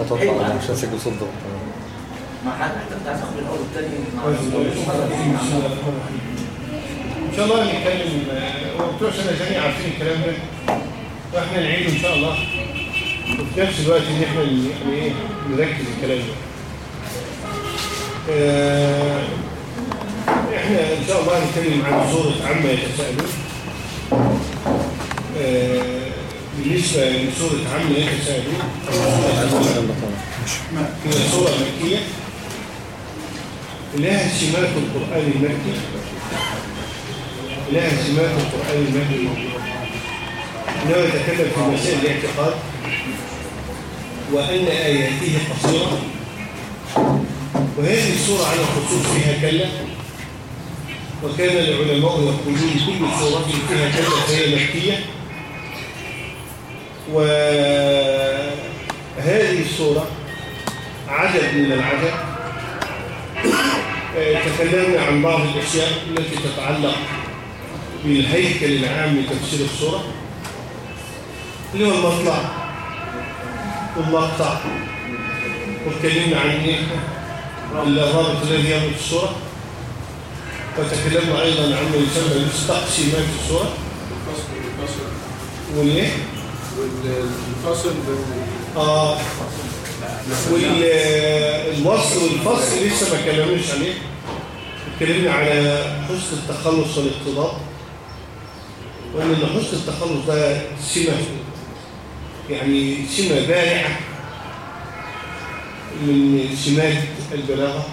أتوقع مش هسجل صوت ضغط ما حد حتى بتاع من الأول والثاني إن شاء الله نتكلم هو بتوع سنه ثانية عارفين الكلام ده. وإحنا نعيده إن شاء الله. وفي نفس الوقت إن إحنا يعني إيه نركز الكلام ده. آه، إحنا إن شاء الله هنتكلم عن سوره عما يتساءلون بالنسبة لسوره عما يتساءلون هي سوره مكيه لها سمات القرآن المكي. لها سمات القرآن المهدي إنه يتكلم في مسائل الاعتقاد. وأن آياته قصيرة. وهذه السورة على الخصوص فيها كلا. وكان العلماء يقولون كل سورة فيها كلا فهي مكية. وهذه السورة عجب من العجب آه، تكلمنا عن بعض الأشياء التي تتعلق بالهيكل العام لتفسير الصورة. اللي هو المطلع والمقطع واتكلمنا عن إيه؟ الرابط الذي يربط الصورة. وتكلمنا أيضا عن ما يسمى مستقسمات الصورة والإيه؟ والفصل آه. والوصل والفصل لسه ما كلمناش عليه. اتكلمنا على حسن التخلص والاقتضاء. وإن حسن التخلص ده سمة. يعني سمة بارعة من سمات البلاغة.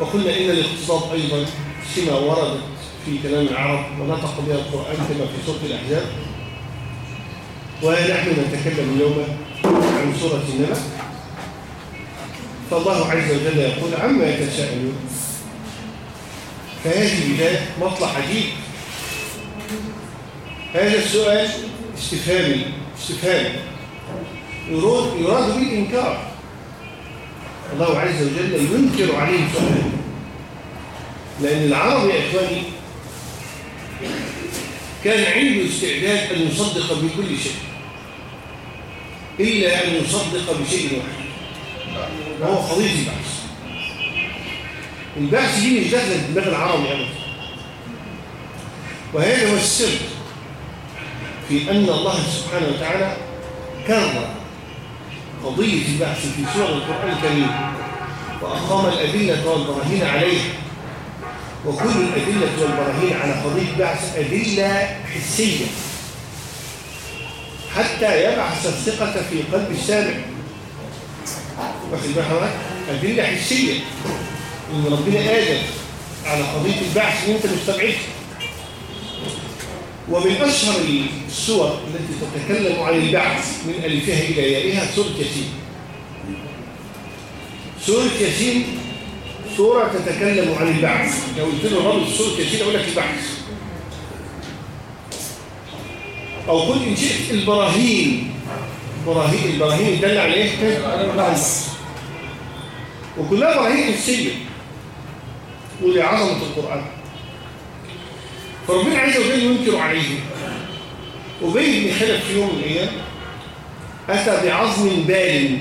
وقلنا إن الاقتصاد أيضا سمة وردت في كلام العرب ونطق بها القرآن كما في سورة الأحزاب. ونحن نتكلم اليوم عن سوره النبأ. فالله عز وجل يقول عما يتساءلون. فهذه بداية مطلع عجيب هذا السؤال استفهامي استفهام يراد يراد به الإنكار الله عز وجل ينكر عليهم سؤال لأن العرب يا إخواني كان عنده استعداد أن يصدق بكل شيء. إلا أن يصدق بشيء واحد. وهو قضية البعث البعث دي مش داخله دماغ العربي ابدا. وهذا هو السر في أن الله سبحانه وتعالى كرر قضية البعث في سور القرآن الكريم وأقام الأدلة والبراهين عليها وكل الأدلة والبراهين على قضية البعث أدلة حسية. حتى يبعث الثقة في قلب السامع. واخد حضرتك؟ ادله حسية. إن ربنا قادر على قضية البعث أنت مستبعدها ومن أشهر السور التي تتكلم عن البعث من ألفها إلى يائها سورة ياسين. سورة ياسين سورة تتكلم عن البعث. لو قلت له رابط سورة ياسين أقول لك البعث. أو قل ان شئت البراهين براهين البراهين الداله على إيه؟ البعث وكلها براهين حسيه ودي عظمة القرآن. فربنا عز وجل ينكر عليه. وبين بن خلف في يوم من الأيام أتى بعظم بال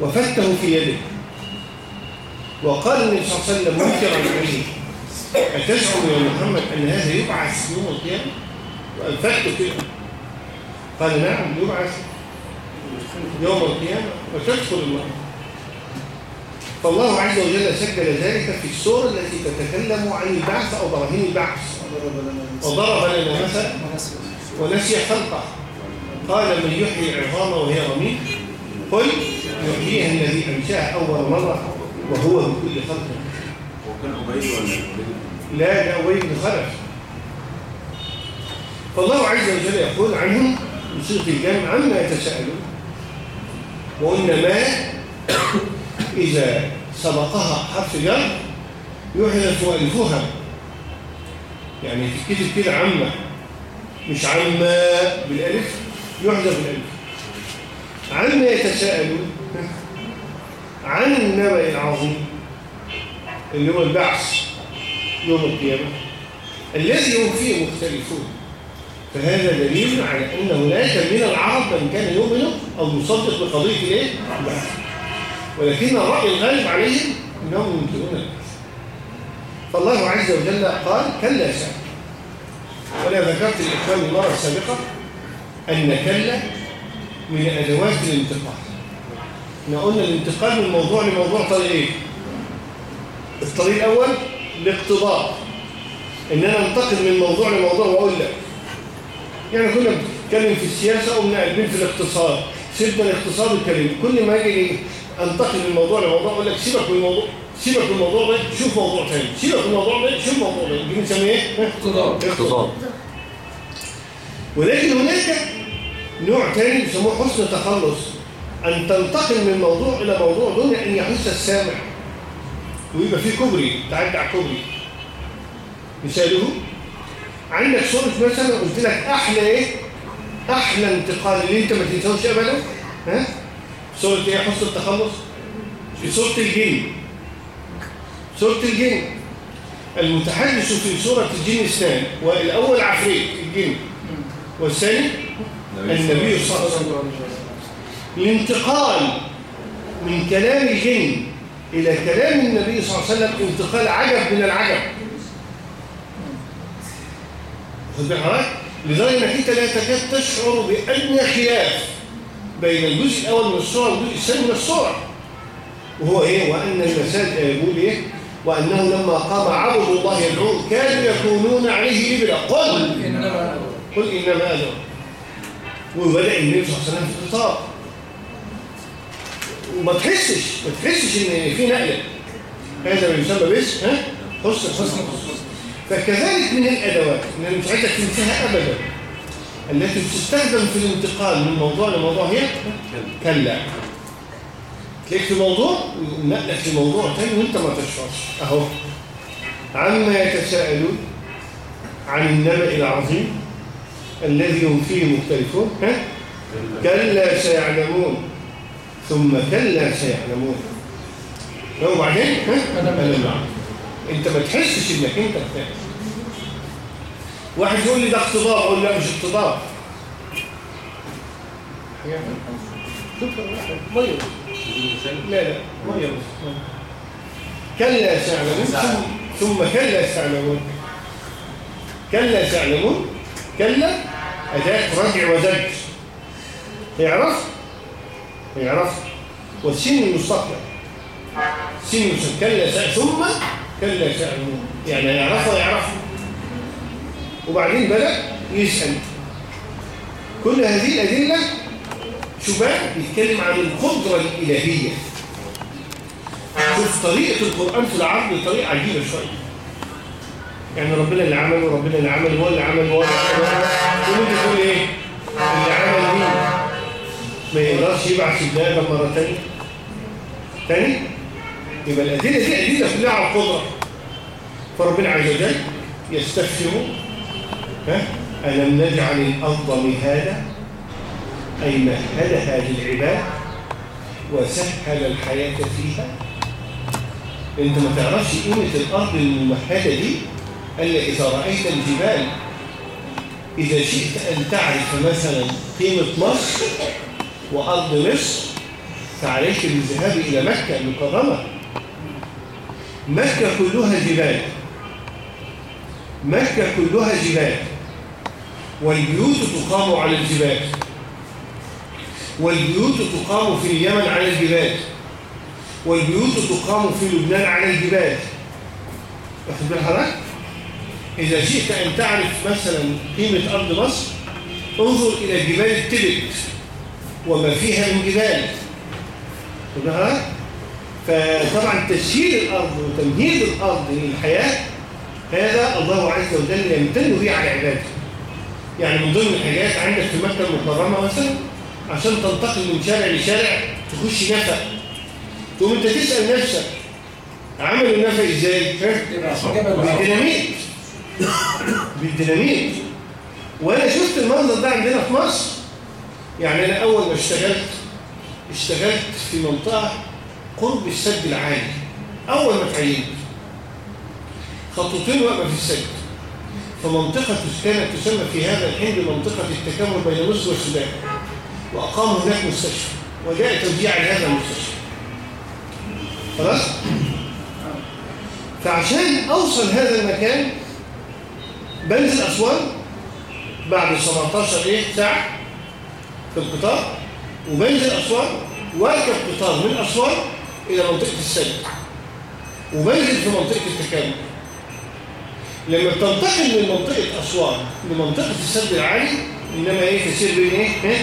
وفته في يده. وقال النبي صلى الله عليه وسلم منكرا عليه. أتزعم يا محمد أن هذا يبعث يوم القيامة؟ وأنفقته كده قال نعم يبعث يوم القيامة. وتدخل المرأة. فالله عز وجل سجل ذلك في السورة التي تتكلم عن البعث أو براهين البعث. وضرب لنا مثلا ونسي خلقه. قال من يحيي العظام وهي رميم قل يحييها الذي أنشاها أول مرة وهو بكل خلق. وكان أبيض ولا لا لا أبي بن خلف. فالله عز وجل يقول عنهم بصيغة الجمع عما يتساءلون. وقلنا ما إذا سبقها حرف جر يحذف ألفها يعني تتكتب كده عامة مش عامة بالألف يحذف الألف عما يتساءلون عن النبأ العظيم اللي هو البعث يوم القيامة الذي هم فيه مختلفون. فهذا دليل على أن هناك من العرب من كان يؤمن أو يصدق بقضية الإيه؟ ولكن الرأي الغالب عليهم أنهم ينكرون فالله عز وجل قال كلا سعد وأنا ذكرت الإخوان المرة السابقة أن كلا من أدوات الانتقال إحنا قلنا الانتقال من موضوع لموضوع طريقين. الطريق الأول الاقتضاء. إن أنا انتقل من موضوع لموضوع وأقول لك يعني كنا بنتكلم في السياسة ومن قلبين في الاقتصاد. سيبنا الاقتصاد والكلام كل ما أجي أنتقل من موضوع لموضوع أقول لك سيبك من الموضوع سيبك من الموضوع ده شوف موضوع ثاني سيبك من الموضوع ده شوف موضوع ده. دي بنسميه إيه؟ اقتضاء اقتصاد. ولكن هناك نوع ثاني بيسموه حسن التخلص. أن تنتقل من موضوع إلى موضوع دون أن يحس السامع. ويبقى فيه كوبري تعدي على كوبري مثاله؟ عندك صورة مثلا قلت لك أحلى إيه؟ أحلى انتقال اللي أنت ما تنساوش أبدا. ها؟ صورة إيه؟ حسن التخلص؟ في صورة الجن. صورة الجن. المتحدث في صورة الجن اثنان والأول عفريت الجن. والثاني النبي صلى الله عليه وسلم. الانتقال من كلام الجن إلى كلام النبي صلى الله عليه وسلم انتقال عجب من العجب. خد بالك حضرتك؟ انك انت لا تكاد تشعر بأدنى خلاف بين الجزء الأول من الصورة والجزء الثاني من الصورة. وهو إيه؟ وأن المساجد يقول إيه؟ وأنه لما قام عبد الله يدعوه كانوا يكونون عليه لبلا قل! إنما قل إنما أدعو. وبدأ النبي صلى الله عليه وسلم في الخطاب. وما تحسش ما تحسش إن في نقلة. هذا ما يسمى بس ها؟ حسن حسن. فكذلك من الأدوات ان أنا مش عايزك تنساها ابدا التي تستخدم في الانتقال من موضوع لموضوع هي كلا. تلاقيك في موضوع نقلك لموضوع تاني وانت ما تشعرش أهو. عما يتساءلون عن النبأ العظيم الذي هم فيه مختلفون ها؟ كلا سيعلمون ثم كلا سيعلمون. وبعدين ها؟ أنا معك انت ما تحسش انك انت بتاعك واحد يقول لي ده اقتضاء أقول لا مش مية لا لا. مية كلا سيعلمون ثم كلا سيعلمون كلا سيعلمون كلا أداة رجع وزج يعرف يعرف والسن المستقبل. سن كلا ثم كلا سيعلمون يعني يعرف ويعرف وبعدين بدأ يسأل. كل هذه الأدلة شباب بيتكلم عن القدرة الإلهية. شوف طريقة القرآن في العرض طريقة عجيبة شوية. يعني ربنا اللي عمل وربنا اللي عمل هو اللي عمل هو اللي عمل انت تقول إيه؟ اللي عمل مين؟ ما يقدرش يبعث ابن آدم مرة ثانية ثاني يبقى الأدلة دي أدلة كلها على القدرة. فربنا عز وجل يستفهم ها؟ ألم نجعل الأرض مهادا؟ أي مهدها للعباد وسهل الحياة فيها؟ أنت ما تعرفش قيمة الأرض الممهدة دي الا اذا رايت الجبال. إذا شئت أن تعرف مثلا قيمة مصر وأرض مصر فعليك بالذهاب إلى مكة المكرمة. مكة كلها جبال. مكه كلها جبال. والبيوت تقام على الجبال. والبيوت تقام في اليمن على الجبال. والبيوت تقام في لبنان على الجبال. واخد بال حضرتك؟ إذا شئت أن تعرف مثلا قيمة أرض مصر انظر إلى جبال التبت وما فيها من جبال. فطبعا تسهيل الأرض وتمهيد الأرض للحياة هذا الله عز وجل يمتن به على عباده. يعني من ضمن الحاجات عندك في مكة المكرمة مثلا عشان تنتقل من شارع لشارع تخش نفق. تقوم أنت تسأل نفسك عملوا النفق إزاي؟ بالديناميت. بالديناميت. وأنا شفت المنظر ده عندنا في مصر. يعني أنا أول ما اشتغلت اشتغلت في منطقة قرب السد العالي. أول ما تعينت خطوتين واقفه في السد فمنطقة كانت تسمى في هذا الحين بمنطقة التكامل بين مصر والسودان وأقاموا هناك مستشفى وجاء توزيع لهذا المستشفى. خلاص؟ فعشان أوصل هذا المكان بنزل أسوان بعد 17 إيه؟ ساعة في القطار وبنزل أسوان وأركب قطار من أسوان إلى منطقة السد وبنزل في منطقة التكامل. لما بتنتقل من منطقة أسوان لمنطقة السد العالي إنما إيه تسير بين إيه؟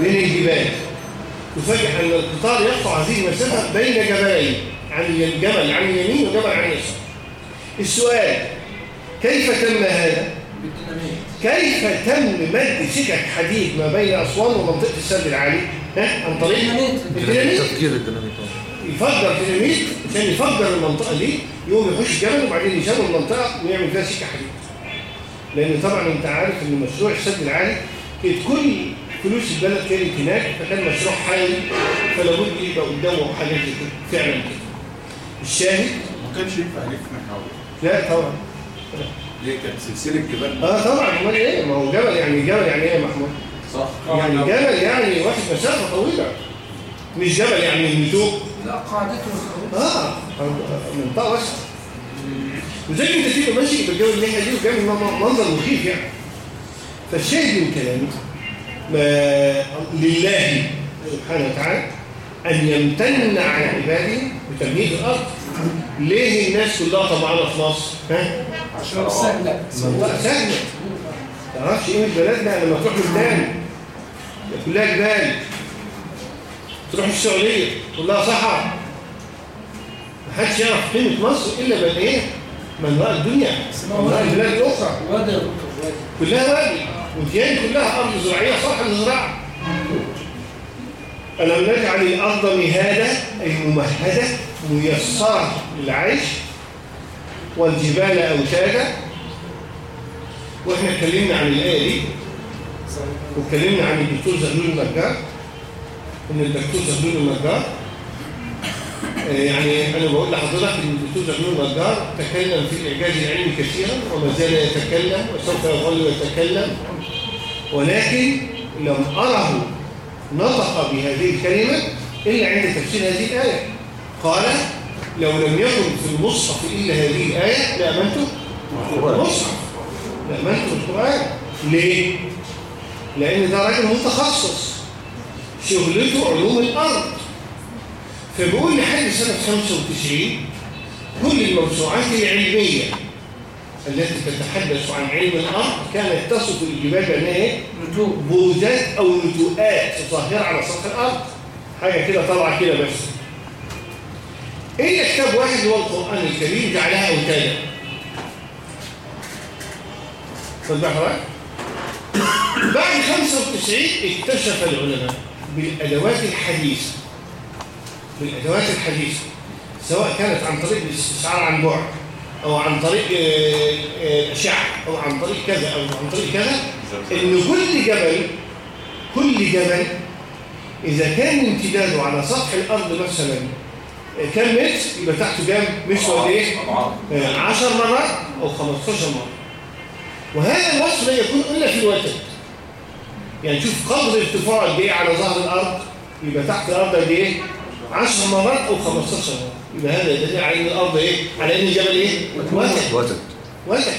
بين الجبال تفاجئ أن القطار يقطع هذه المسافة بين جبلين عن جبل عن اليمين وجبل عن اليسار السؤال كيف تم هذا؟ كيف تم مد سكك حديد ما بين أسوان ومنطقة السد العالي؟ ها؟ عن طريق الديناميت. الديناميت يفجر ديناميت عشان يفجر المنطقة دي يقوم يخش جبل وبعدين يسوي المنطقة ويعمل فيها سكة حديد. لأن طبعا أنت عارف إن مشروع السد العالي كانت كل فلوس البلد كانت هناك فكان مشروع حي فلا بد يبقى قدامه حاجات كده. فعلا كده. الشاهد؟ ما كانش ينفع يلف من حوله لا طبعا. ليه؟ كانت سلسلة جبال. آه طبعا. أمال إيه؟ ما هو جبل يعني جبل يعني إيه يا محمود؟ صح. يعني جبل يعني واخد مسافه طويلة. مش جبل يعني النتوء لا قاعدته آه منطقه واسعه وزي ما انت تبقى ماشي بالجو الناحيه دي وجاي منظر مخيف يعني. فالشاهد من كلامي لله سبحانه وتعالى أن يمتن على عباده بتمهيد الأرض. ليه الناس كلها طمعانة في مصر؟ ها؟ عشان سهلة. ما تعرفش قيمه بلدنا لما تروح لبنان كلها جبال. تروح السعودية كلها صحراء. محدش يعرف قيمة مصر إلا من إيه؟ من راى الدنيا من راى البلاد وادي. كلها وادي. وديان كلها أرض زراعية صالحه للزراعه ألم نجعل الأرض مهادة أي ممهدة ميسرة للعيش والجبال أوتادا. وإحنا اتكلمنا عن الآية دي. واتكلمنا عن الدكتور زغلول النجار. إن الدكتور زغلول النجار آه، يعني أنا بقول لحضرتك إن الدكتور زغلول النجار تكلم في الإعجاز العلمي كثيرا وما زال يتكلم وسوف يظل يتكلم ولكن لم أره نطق بهذه الكلمة إلا عند تفسير هذه الآية. قال لو لم يكن في المصحف إلا هذه الآية لأمنته المصحف. لأمنته القرآن. ليه؟ لأن ده راجل متخصص. شغلته علوم الأرض. فبيقول لحد سنة 95 كل الموسوعات العلمية التي تتحدث عن علم الأرض كانت تصف الجبال؟ نتوء بوزات أو نتوءات ظاهرة على سطح الأرض. حاجة كده طالعة كده بس. إيه كتاب واحد هو القرآن الكريم جعلها أوتادا؟ صدق حضرتك؟ بعد 95 اكتشف العلماء. بالأدوات الحديثة. بالأدوات الحديثة. سواء كانت عن طريق الاستشعار عن بعد أو عن طريق آه، آه، الأشعة أو عن طريق كذا أو عن طريق كذا إن كل جبل كل جبل إذا كان امتداده على سطح الأرض مثلا آه، كم متر؟ يبقى تحته كام؟ مش قد إيه؟ آه، 10 مرات أو 15 مرة. وهذا الوصف لا يكون إلا في الوتد يعني شوف قدر ارتفاع قد إيه على ظهر الأرض يبقى تحت الأرض قد إيه؟ 10 مرات أو 15 مرات يبقى هذا دليل على إن الأرض إيه؟ على إن الجبل إيه؟ وتد وتد وتد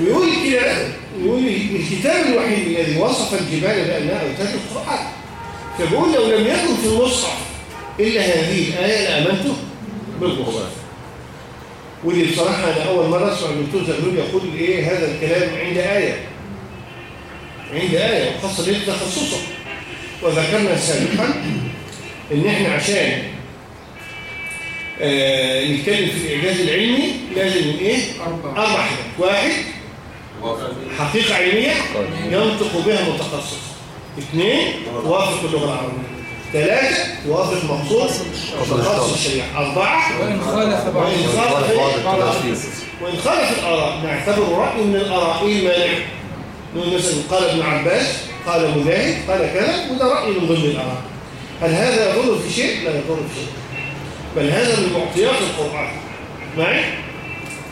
ويقول كده يقول الكتاب الوحيد الذي وصف الجبال بأنها أوتاد القرآن. فبيقول لو لم يكن في المصحف إلا هذه الآية لآمنته بالقرآن. ودي بصراحة أنا أول مرة أسمع الدكتور زغلول يقول إيه هذا الكلام عند آية. عند آية وخاصة ليه تخصصه وذكرنا سابقا إن إحنا عشان آه نتكلم في الإعجاز العلمي لازم إيه؟ أربع حاجات. واحد حقيقة علمية ينطق بها متخصص. اثنين توافق اللغة العربية. ثلاثة توافق مقصود متخصص الشريعة. أربعة وإن خالف بعض وإن خالف الآراء. نعتبر رأي من الآراء المانع. مثلا قال ابن عباس قال مجاهد قال كذا وده رأي من ضمن الآراء هل هذا يضر في شيء؟ لا يضر في شيء. بل هذا من معطيات القرآن. معي؟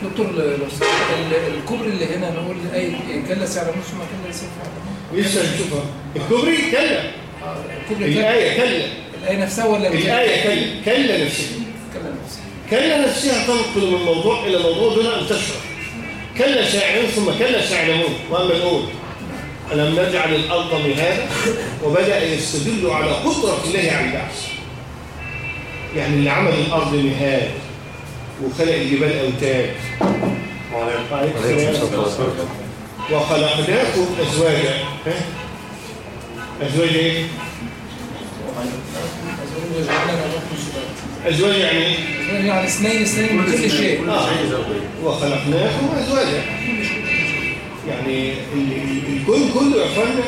دكتور لو سمحت، ال- الكوبري اللي هنا نقول اي كلا سعر نص ما كلا سعر. لسه نشوفها. الكوبري كلا. آه، كلا. الآية كلا. الآية نفسها ولا الآية كلا. كلا نفسها. كلا نفسها. كلا نفسها تنقل من موضوع إلى موضوع دون أن تشرح. كلا سيعلمون ثم كلا سيعلمون وأما نقول ألم نجعل الأرض مهادا وبدأ يستدل على قدرة الله على البعث يعني اللي عمل الأرض مهاد وخلق الجبال أوتاد. وخلقناكم أزواجا؟ أزواج إيه؟ أزواج يعني إيه؟ يعني اثنين اثنين من كل شيء. وخلقناكم أزواجا يعني ال- ال- الكون كله يا أخوانا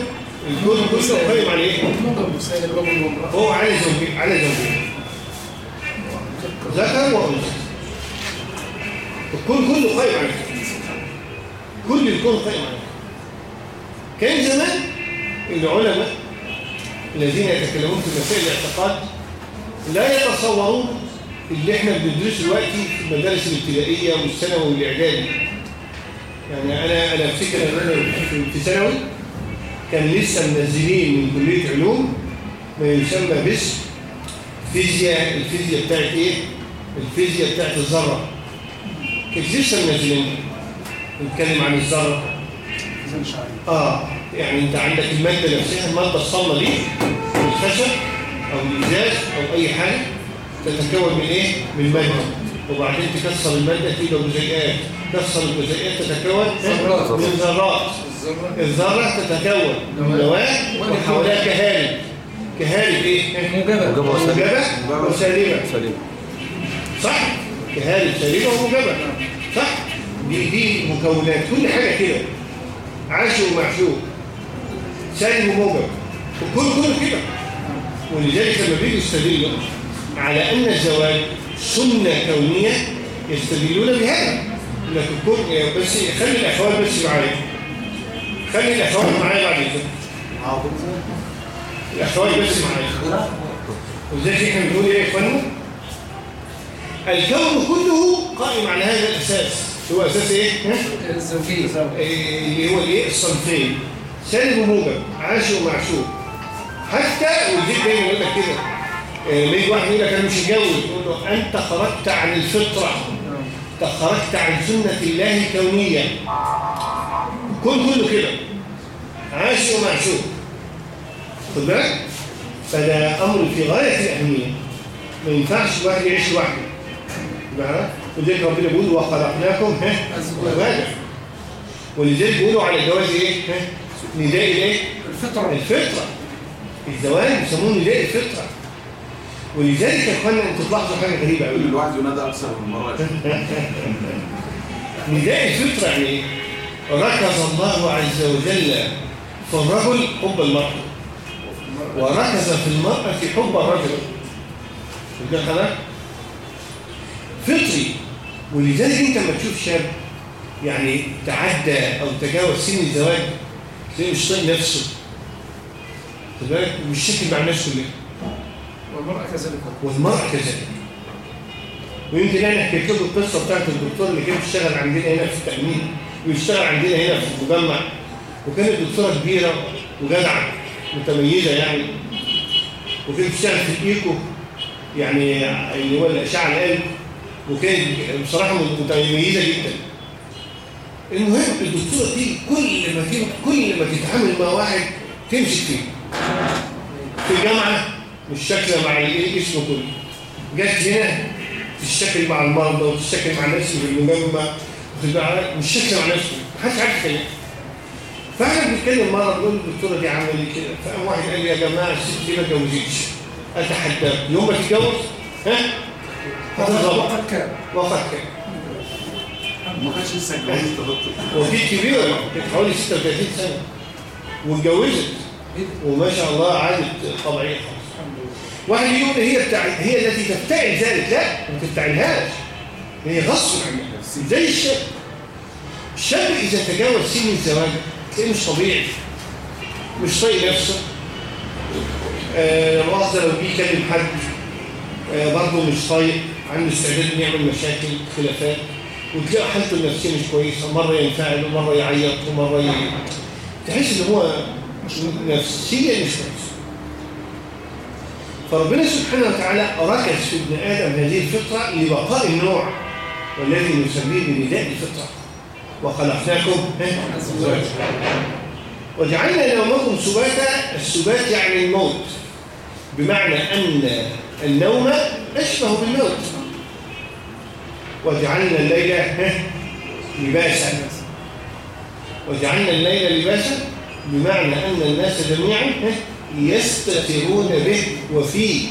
الكون كله قايم على إيه؟ هو على زوجين على زوجين ذكر وأنثى الكون كله قايم على كده. كل الكون قايم على كده. كان زمان العلماء الذين يتكلمون في مسائل الاعتقاد لا يتصورون اللي إحنا بندرسه دلوقتي في المدارس الابتدائية والثانوي والإعدادي. يعني أنا أنا أفتكر إن أنا في- في ثانوي كان لسه منزلين من كلية علوم ما يسمى باسم فيزياء الفيزياء بتاعت إيه؟ الفيزياء بتاعت الذرة. كانت لسه منزلين. نتكلم عن الذرة. آه يعني أنت عندك المادة نفسها الماده الصلبة دي الخشب أو الإزاز أو أي حاجة تتكون من إيه؟ من مادة. وبعدين تكسر المادة إلى جزيئات. تكسر الجزيئات تتكون. من ذرات. الذرة الذره تتكون من نواه وحواليها كهالب كهالب إيه؟ موجبة موجبة وسالبة. موجبه وسالبه سليم. صح؟ كهالب سالبه وموجبه صح؟ دي دي مكونات. كل حاجة كده. عاشق ومعشوق. سالب وموجب. وكل كله كده. ولذلك لما بيجوا يستدلوا على أن الزواج سنة كونية يستدلون بهذا. لكن كل بس خلي الأخوان بس معايا. خلي الأخوان معايا بعد كده الأخوان بس معايا. وزي إحنا بنقول إيه يا اخوانا الكون كله قائم على هذا الأساس. هو أساس إيه؟ ها؟ الزوجية إيه اللي هو الايه الصنفين. سالب وموجب عاشق ومعشوق. حتى والزيت دايما يقول لك كده لما يجي واحد يقول لك أنا مش هتجوز يقول له أنت خرجت عن الفطرة. انت خرجت عن سنة الله الكونية. الكون كله كده. عاشق ومعشوق خد بالك؟ فده أمر في غاية الأهمية. ما ينفعش الواحد يعيش لوحده. بقى ولذلك ربنا بيقول وخلقناكم ها أزواجا. ولذلك بيقولوا على الجواز إيه؟ ها نداء الايه الفطرة. الفطرة. الزواج بيسموه نداء الفطرة. ولذلك يا إخوانا أنتوا تلاحظوا حاجة غريبة قوي الواحد ينادى أكثر من مرة. نداء الفطرة يعني إيه ركز الله عز وجل في الرجل حب المرأة. وركز في المرأة حب الرجل. خلاص فطري. ولذلك أنت لما تشوف شاب يعني تعدى أو تجاوز سن الزواج تلاقيه مش طايق نفسه. خد بالك شاكل مع الناس كلها والمرأة كذلك. والمرأة كذلك. ويمكن أنا حكيت لكم القصة بتاعت الدكتور اللي كان بيشتغل عندنا هنا في التأمين. ويشتغل عندنا هنا في المجمع. وكانت دكتورة كبيرة وجدعة متميزة يعني. وكانت بتشتغل في الإيكو يعني اللي هو الأشعة القلب وكانت بصراحة متميزة جدا. المهم الدكتورة دي كل ما كل ما تتعامل مع واحد تمسك فيه. في الجامعة مش شاكله مع الايه اسمه كله. جت هنا تشتكل مع المرضى وتشتكل مع الناس اللي في المجمع؟ مش شاكله مع نفسه محدش عارف يتكلم. فاحنا بنتكلم مرة بنقول الدكتورة دي عملت كده. فقام واحد قال لي يا جماعة الست دي ما اتجوزتش. اتحداكم يوم ما تتجوز ها؟ هتتظبط وقد كان وقت كده ما كانش لسه اتجوزت. كبيرة. كانت حوالي 36 سنة. واتجوزت. وما شاء الله عادت طبيعيه خالص واحد يقول هي بتاع هي التي تفتعل ذلك. لا ما تفتعلهاش. هي غصب عنها زي الشاب. الشاب إذا تجاوز سن الزواج تلاقيه مش طبيعي. مش طايق نفسه. آه لو جه يكلم حد آه برضه مش طايق. عنده استعداد إنه يعمل مشاكل خلافات. وتلاقي حالته النفسية مش كويسة. مرة ينفعل ومرة يعيط ومرة ي... تحس إن هو نفسيا مش كويس فربنا سبحانه وتعالى ركز في ابن آدم هذه الفطرة لبقاء النوع والذي نسميه بنداء الفطرة. وخلقناكم وجعلنا نومكم سباتا السبات يعني الموت بمعنى أن النوم أشبه بالموت. وجعلنا الليل لباسا. وجعلنا الليل لباسا. بمعنى أن الناس جميعا يستترون به وفيه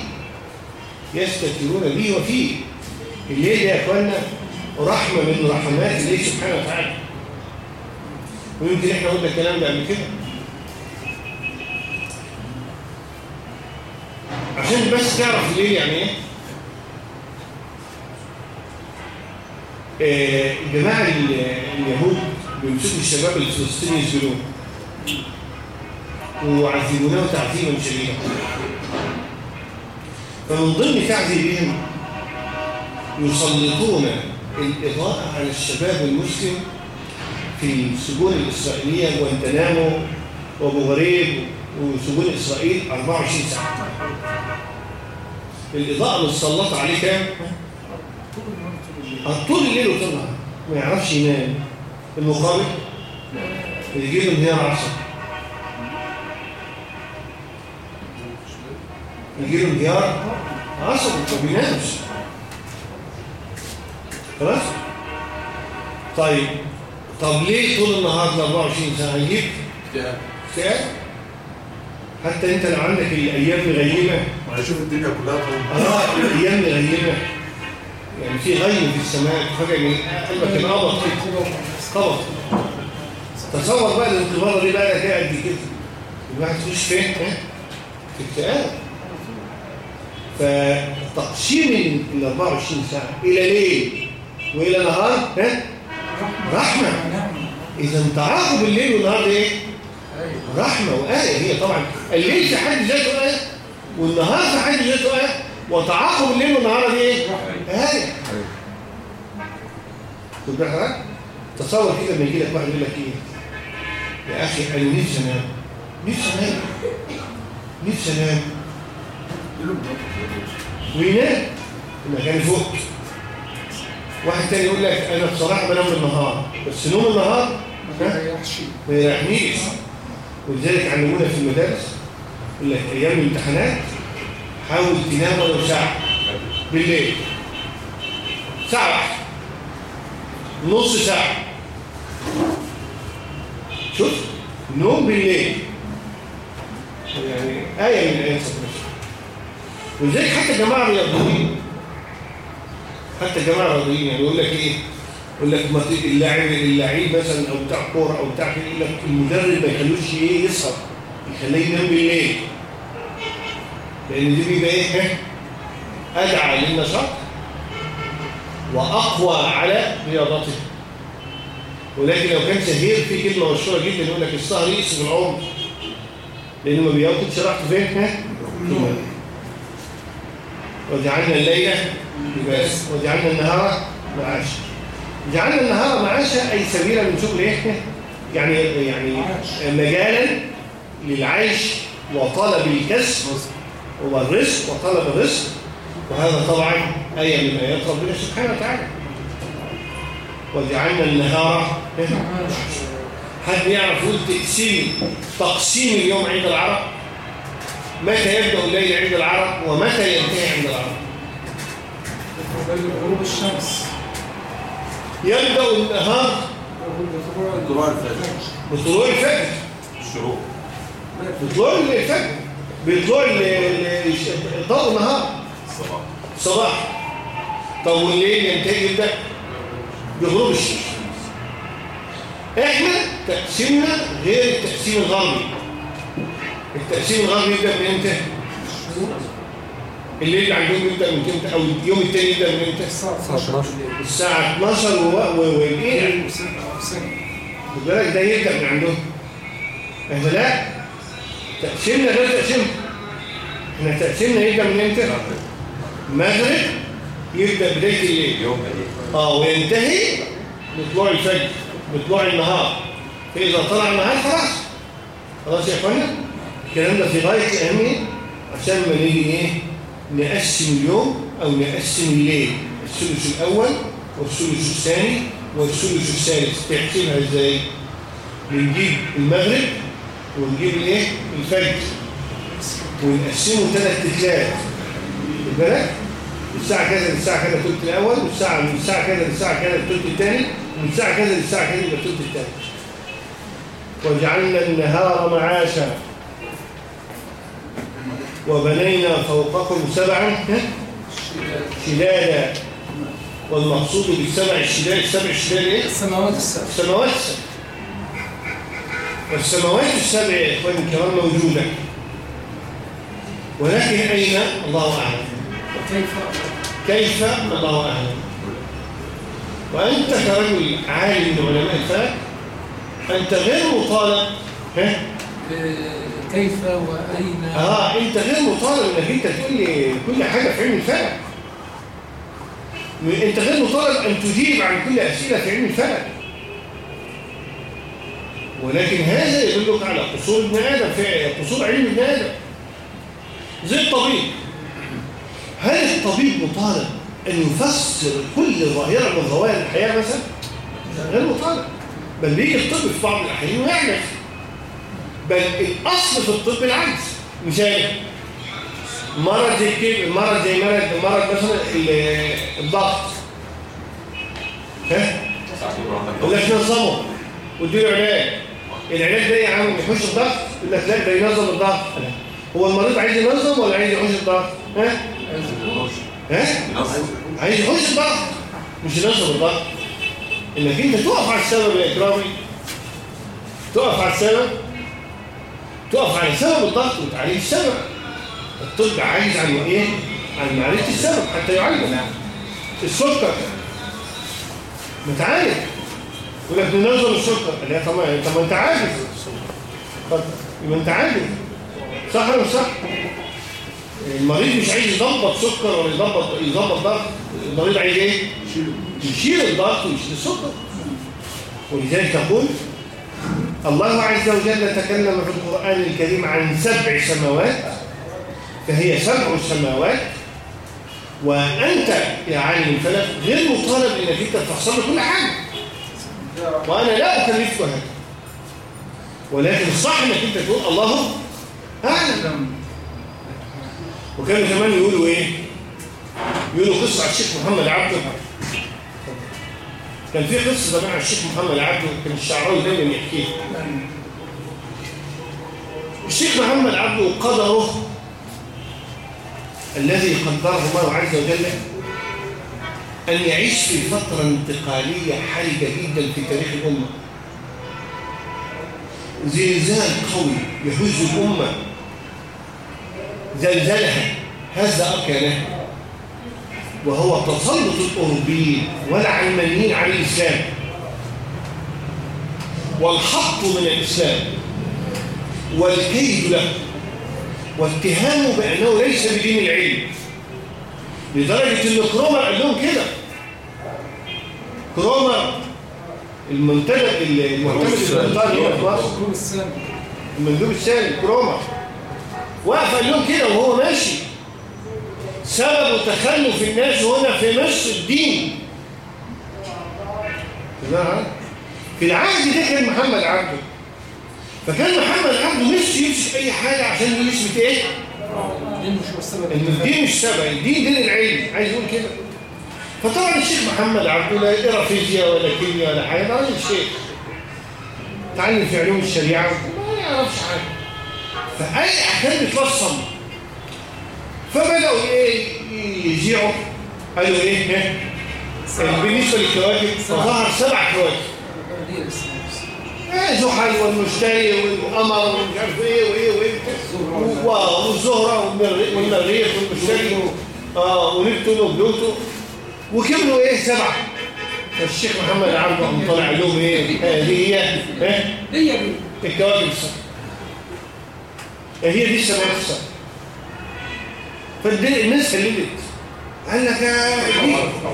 يستترون به وفيه الليل يا أخوانا رحمة من رحمات الله سبحانه وتعالى. ويمكن إحنا قلنا الكلام ده قبل كده. عشان بس تعرف الليل يعني إيه؟ آه، جماعة ال- اليهود بيمسكوا الشباب الفلسطيني يسجنوه ويعذبونه تعذيبا شديدا. فمن ضمن تعذيبهم يسلطون الإضاءة على الشباب المسلم في السجون الإسرائيلية جوانتنامو وأبو غريب وسجون إسرائيل 24 ساعة. الإضاءة متسلطة عليه كام؟ طول الليل وطول ما يعرفش ينام المقابل؟ يجي له انهيار عصبي يجي له انهيار عصبي ما بينامش خلاص طيب طب ليه طول النهار ال 24 ساعه يجيب اكتئاب حتى انت لو عندك الأيام مغيمه وأنا أشوف الدنيا كلها آه الأيام مغيمه يعني في غيم في السماء فجأة قلبك انقبض كده تصور بقى الانقباضه دي بقى كده قد كده. الواحد يخش فين؟ ها؟ في اكتئاب. فتقسيم ال 24 ساعة إلى ليل وإلى نهار ها؟ رحمة. إذا تعاقب الليل والنهار ده إيه؟ رحمة وآية. هي طبعا الليل في حد ذاته آية والنهار في حد ذاته آية وتعاقب الليل والنهار دي إيه؟ آية. خد بالك حضرتك؟ تصور كده لما يجي لك واحد يقول لك إيه؟ يا أخي أنا نفسي انام نفسي انام نفسي انام وينام في مكان فوق. واحد تاني يقول لك أنا بصراحة بنام بالنهار بس نوم النهار؟ ما يريحنيش. ولذلك علمونا في المدارس يقول لك أيام الامتحانات حاول تنام ولو ساعة بالليل. ساعة واحدة. نص ساعة. شوف نوم بالليل. يعني آية من آيات ربنا ولذلك حتى الجماعة الرياضيين حتى الجماعة الرياضيين يعني يقول لك إيه؟ يقول لك اللاعب اللعيب مثلا أو بتاع كورة أو بتاع يقول لك المدرب ما يخلوش إيه؟ يسهر. يخليه ينام بالليل. لأن دي بيبقى إيه؟ أدعى للنشاط وأقوى على رياضته. ولكن لو كان شهير في كلمة مشهورة جدا يقول لك السهر يقسم العمر لأنه ما بياخدش راحته فين؟ ها؟ وجعلنا الليل لباس وجعلنا النهار معاشا جعلنا النهار معاشا أي سبيلا من شغل إيه؟ يعني يعني مجالا للعيش وطلب الكسب والرزق وطلب الرزق وهذا طبعا آية من آيات ربنا سبحانه وتعالى وجعلنا النهار؟ حد يعرف يقول تقسيم تقسيم اليوم عند العرب؟ متى يبدأ الليل عند العرب ومتى ينتهي عند العرب؟ غروب الشمس. يبدأ النهار قبل طلوع الفجر. بطلوع الفجر. الشروق. بطلوع الفجر. بطلوع ال- ال- ضوء النهار. الصباح صباح. طب والليل ينتهي يبدأ بغروب الشمس إحنا تقسيمنا غير التقسيم الغربي التقسيم الغربي يبدأ من إمتى؟ الليل عندهم يبدأ من إمتى أو اليوم التاني يبدأ من إمتى؟ الساعة الساعة 12 12. الساعة 12 و- و- والايه؟ خد بالك ده يبدأ من عندهم إحنا لا تقسيمنا غير تقسيمنا إحنا تقسيمنا يبدأ من إمتى؟ المغرب يبدأ بداية الليل يوم الليل آه وينتهي بطلوع الفجر بطلوع النهار فإذا طلع النهار خلاص خلاص يا اخوانا الكلام ده في غاية الأهمية عشان ما نيجي إيه نقسم اليوم أو نقسم الليل الثلث الأول والثلث الثاني والثلث الثالث تحسبها إزاي؟ بنجيب المغرب ونجيب الإيه؟ الفجر ونقسمه ثلاث تلات بالك؟ الساعة كذا للساعة كذا الثلث الأول والساعة من الساعة كذا للساعة كذا الثلث الثاني ومن الساعة كذا للساعة كذا يبقى الثلث الثالث وجعلنا النهار معاشا. وبنينا فوقكم سبعا شدادا. والمقصود بالسبع الشداد السبع الشداد إيه؟ السماوات السبع. السماوات السبع. والسماوات السبع يا إخواني الكرام موجودة. ولكن أين؟ الله أعلم. وكيف؟ كيف؟ الله أعلم. وأنت كرجل عالم من علماء الفلك أنت غير مطالب ها؟ آه، كيف وأين؟ آه أنت غير مطالب إنك أنت تقول لي كل حاجة في علم الفلك. أنت غير مطالب أن تجيب عن كل أسئلة في علم الفلك. ولكن هذا يدلك على قصور ابن في قصور علم ابن آدم. زي الطبيب. هل الطبيب مطالب أن يفسر كل ظاهرة من ظواهر الحياة مثلا؟ غير مطالب. بل بيجي الطب في بعض الأحيان ويعجز بل الأصل في الطب العجز. مثال مرض زي كده مرض زي مرض مرض مثلا ال- الضغط. ها؟ يقول لك نظمه واديله علاج. العلاج ده يا عم يحوش الضغط يقول لك لا ده ينظم الضغط. هو المريض عايز ينظم ولا عايز يحوش الضغط؟ ها؟ ها عايز يحوش الضغط مش ينظم الضغط إنك أنت تقف على السبب يا إكرامي. تقف على السبب. تقف على سبب الضغط وتعالج السبب. الطب عايز عن إيه؟ عن معرفة السبب حتى يعالجه السكر. متعالج. يقول لك ننظم السكر. طب ما طب ما أنت عاجز. طب يبقى أنت عاجز. صح ولا مش صح؟ المريض مش عايز يظبط سكر ولا يظبط يظبط ضغط المريض عايز إيه؟ يشيل الضغط ويشيل السكر. ولذلك تقول الله عز وجل تكلم في القرآن الكريم عن سبع سماوات فهي سبع السماوات وأنت يا عالم الفلك غير مطالب إنك أنت تفصل كل حاجة. وأنا لا أكلفك هذا. ولكن الصح إنك أنت تقول الله أعلم. وكانوا كمان يقولوا إيه؟ يقولوا قصة على الشيخ محمد عبده. كان في قصة زمان على الشيخ محمد عبده كان الشعراوي دايما يحكيها. الشيخ محمد عبده قدره الذي قدره الله عز وجل أن يعيش في فترة انتقالية حرجة جدا في تاريخ الأمة. زلزال قوي يهز الأمة. زلزلها هز أركانها وهو تسلط الأوروبيين والعلمانيين على الإسلام. والحط من الإسلام والكيد له واتهامه بأنه ليس بدين العلم. لدرجة أن كرومر قال لهم كده. كرومر المنتدب المعتمد في السامي المندوب الثاني كرومر. وقف قال لهم كده وهو ماشي. سبب تخلف الناس هنا في مصر الدين؟ في العهد ده كان محمد عبده. فكان محمد عبده نفسه يمسك أي حاجة عشان يقول يثبت إيه؟ دي مش السبب الدين مش سبع الدين دين العلم. عايز يقول كده. فطبعا الشيخ محمد عبده لا يقرأ فيزياء ولا كيمياء ولا حاجة ده راجل شيخ تعلم في علوم الشريعة ما يعرفش حاجة. فأي أحكام بتلصم فبدأوا إيه يذيعوا قالوا إيه إيه؟ بالنسبة للكواكب فظهر سبع كواكب. إيه، زحل والمشتري والقمر ومش عارف إيه وإيه وإيه. والزهرة والمريخ والمشتري. آه ونبتون وبلوتو. وكملوا إيه سبعة. فالشيخ محمد عبده طالع لهم إيه هذه هي إيه؟ الكواكب. السبع هي دي السماوات السبع فالناس سلمت قال لك يا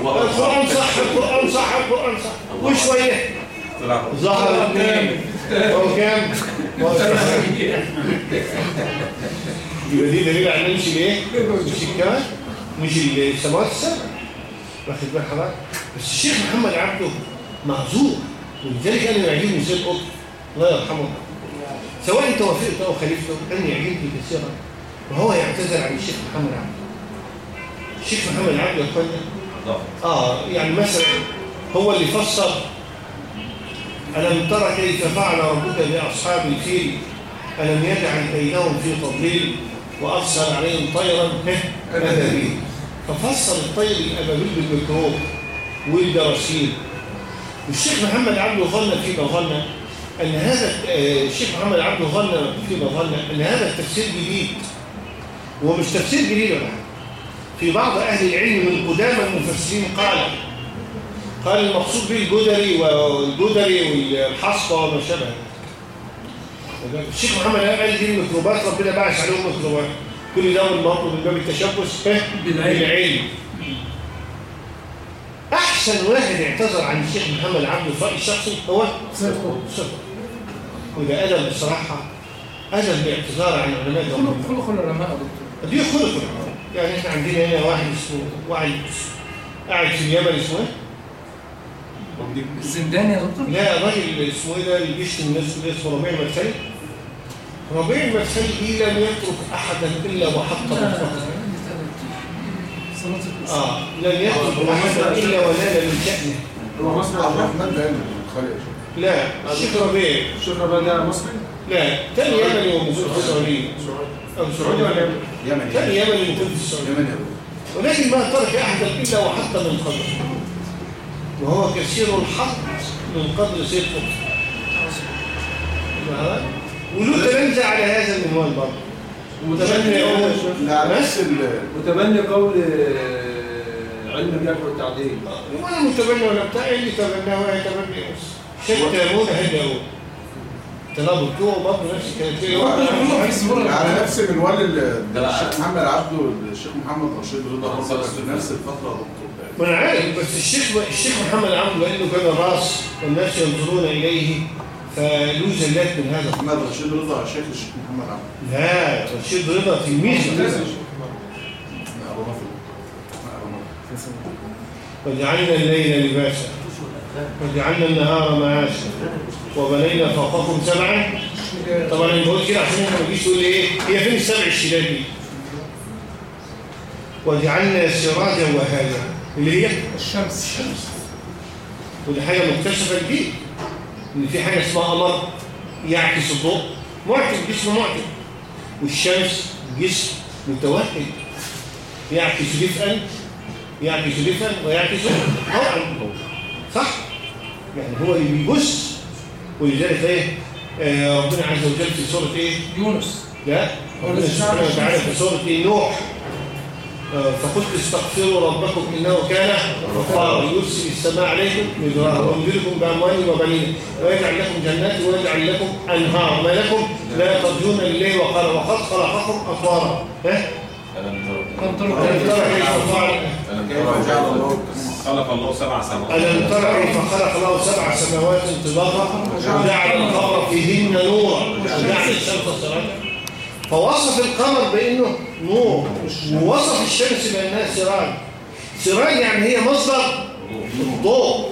القرآن صح القرآن صح القرآن صح وشوية ظهر كام؟ هو كام؟ يبقى دي دليل على نمشي الايه؟ مش الكام؟ مش السماوات السبع واخد بال حضرتك؟ بس الشيخ محمد عبده معذور ولذلك أنا يعجبني سيد قطب الله يرحمه سواء انت وافقته أو خالفته كان يعجبني كثيرا وهو يعتذر عن الشيخ محمد عبده الشيخ محمد عبده اخوانا آه يعني مثلا هو اللي فسر ألم ترى كيف فعل ربك بأصحاب الفيل؟ ألم يجعل كيدهم في تضليل وأرسل عليهم طيرا أبابيل. ففسر الطير الأبابيل بالميكروب والجراثيم والشيخ محمد عبده ظن فيما ظن أن هذا آه، الشيخ محمد عبده ظن فيما ظن أن هذا التفسير جديد هو مش تفسير جديد حاجة. في بعض أهل العلم من قدامى المفسرين قال قال المقصود به الجدري والجدري والحصبة وما شابه. الشيخ محمد قال دي الميكروبات ربنا بعث عليهم ميكروبات كل ده من باب التشبث؟ بالعلم. أحسن واحد اعتذر عن الشيخ محمد عبد الفقي الشخصي هو صدق وده أدب بصراحة أدب باعتذار عن علماء خلق العلماء دي خلق يعني إحنا عندنا هنا واحد اسمه واحد قاعد في اليمن اسمه إيه؟ الزنداني يا دكتور؟ لا الراجل اسمه إيه ده اللي بيشتم الناس اللي اسمه ربيع المدخلي. ربيع المدخلي لم يترك احدا إلا بالفقر صلاة آه. لم يترك احدا إلا ونال من شأنه. هو مصري عبد ولا الرحمن ده خالد لا الشيخ ربيع الشيخ ربنا ده مصري؟ لا كان يمني السعودية. أو سعودي ولا يمني؟ كان يمني موجود في السعودية. يمني ولكن ما ترك احدا إلا وحط من قدر وهو كثير الحق من قدر سيد قطب. وله تلمذة على هذا المنوال برضه. متبني قول لا نفس ال متبني قول آه، علم الجرح والتعديل وأنا متبنى ولا بتاع؟ إيه اللي تبناه ولا يتبنى بس. شتمون هدأوا تنابوا بتوعه برضه نفس الكلام. على نفس اللي ده بقى- الشيخ محمد عبده الشيخ محمد رشيد رضا في نفس الفترة. ما أنا عارف بس الشيخ الشيخ محمد عبده لأنه كان راس والناس ينظرون إليه. فله زلات من هذا. محمد رشيد رضا شيخ الشيخ محمد عبده لا رشيد رضا تلميذ وجعلنا الليل لباسا. وجعلنا النهار معاشا. وبنينا فوقكم سبعا. طبعا أنا بقول كده عشان انت ما تجيش تقول لي إيه؟ هي فين السبع الشداد دي؟ وجعلنا سراجا وهاجا اللي هي؟ الشمس. ودي حاجة مكتشفة جديد. إن في حاجة اسمها قمر يعكس الضوء. معكس جسم معكس والشمس جسم متوهج يعكس دفئا يعكس دفئا ويعكس ضوءا صح؟ يعني هو اللي بيبص ولذلك إيه آه ربنا عز وجل في سورة إيه؟ يونس. لا ربنا سبحانه وتعالى في سورة إيه؟ نوح. فقلت استغفروا ربكم إنه كان غفارا. يرسل السماء عليكم مدرارا. ويمددكم بأموال وبنين. ويجعل لكم جنات ويجعل لكم أنهار. ما لكم لا ترجون لله وقال وقد خلقكم أطوارا. ها؟ لم ألم ترى كيف خلق الله سبع سماوات ألم ترى كيف خلق الله سبع سماوات طباقا. وجعل القمر فيهن نورا. وجعل الشمس سراجا فوصف القمر بأنه نور. ووصف الشمس بأنها سراج. سراج يعني هي مصدر الضوء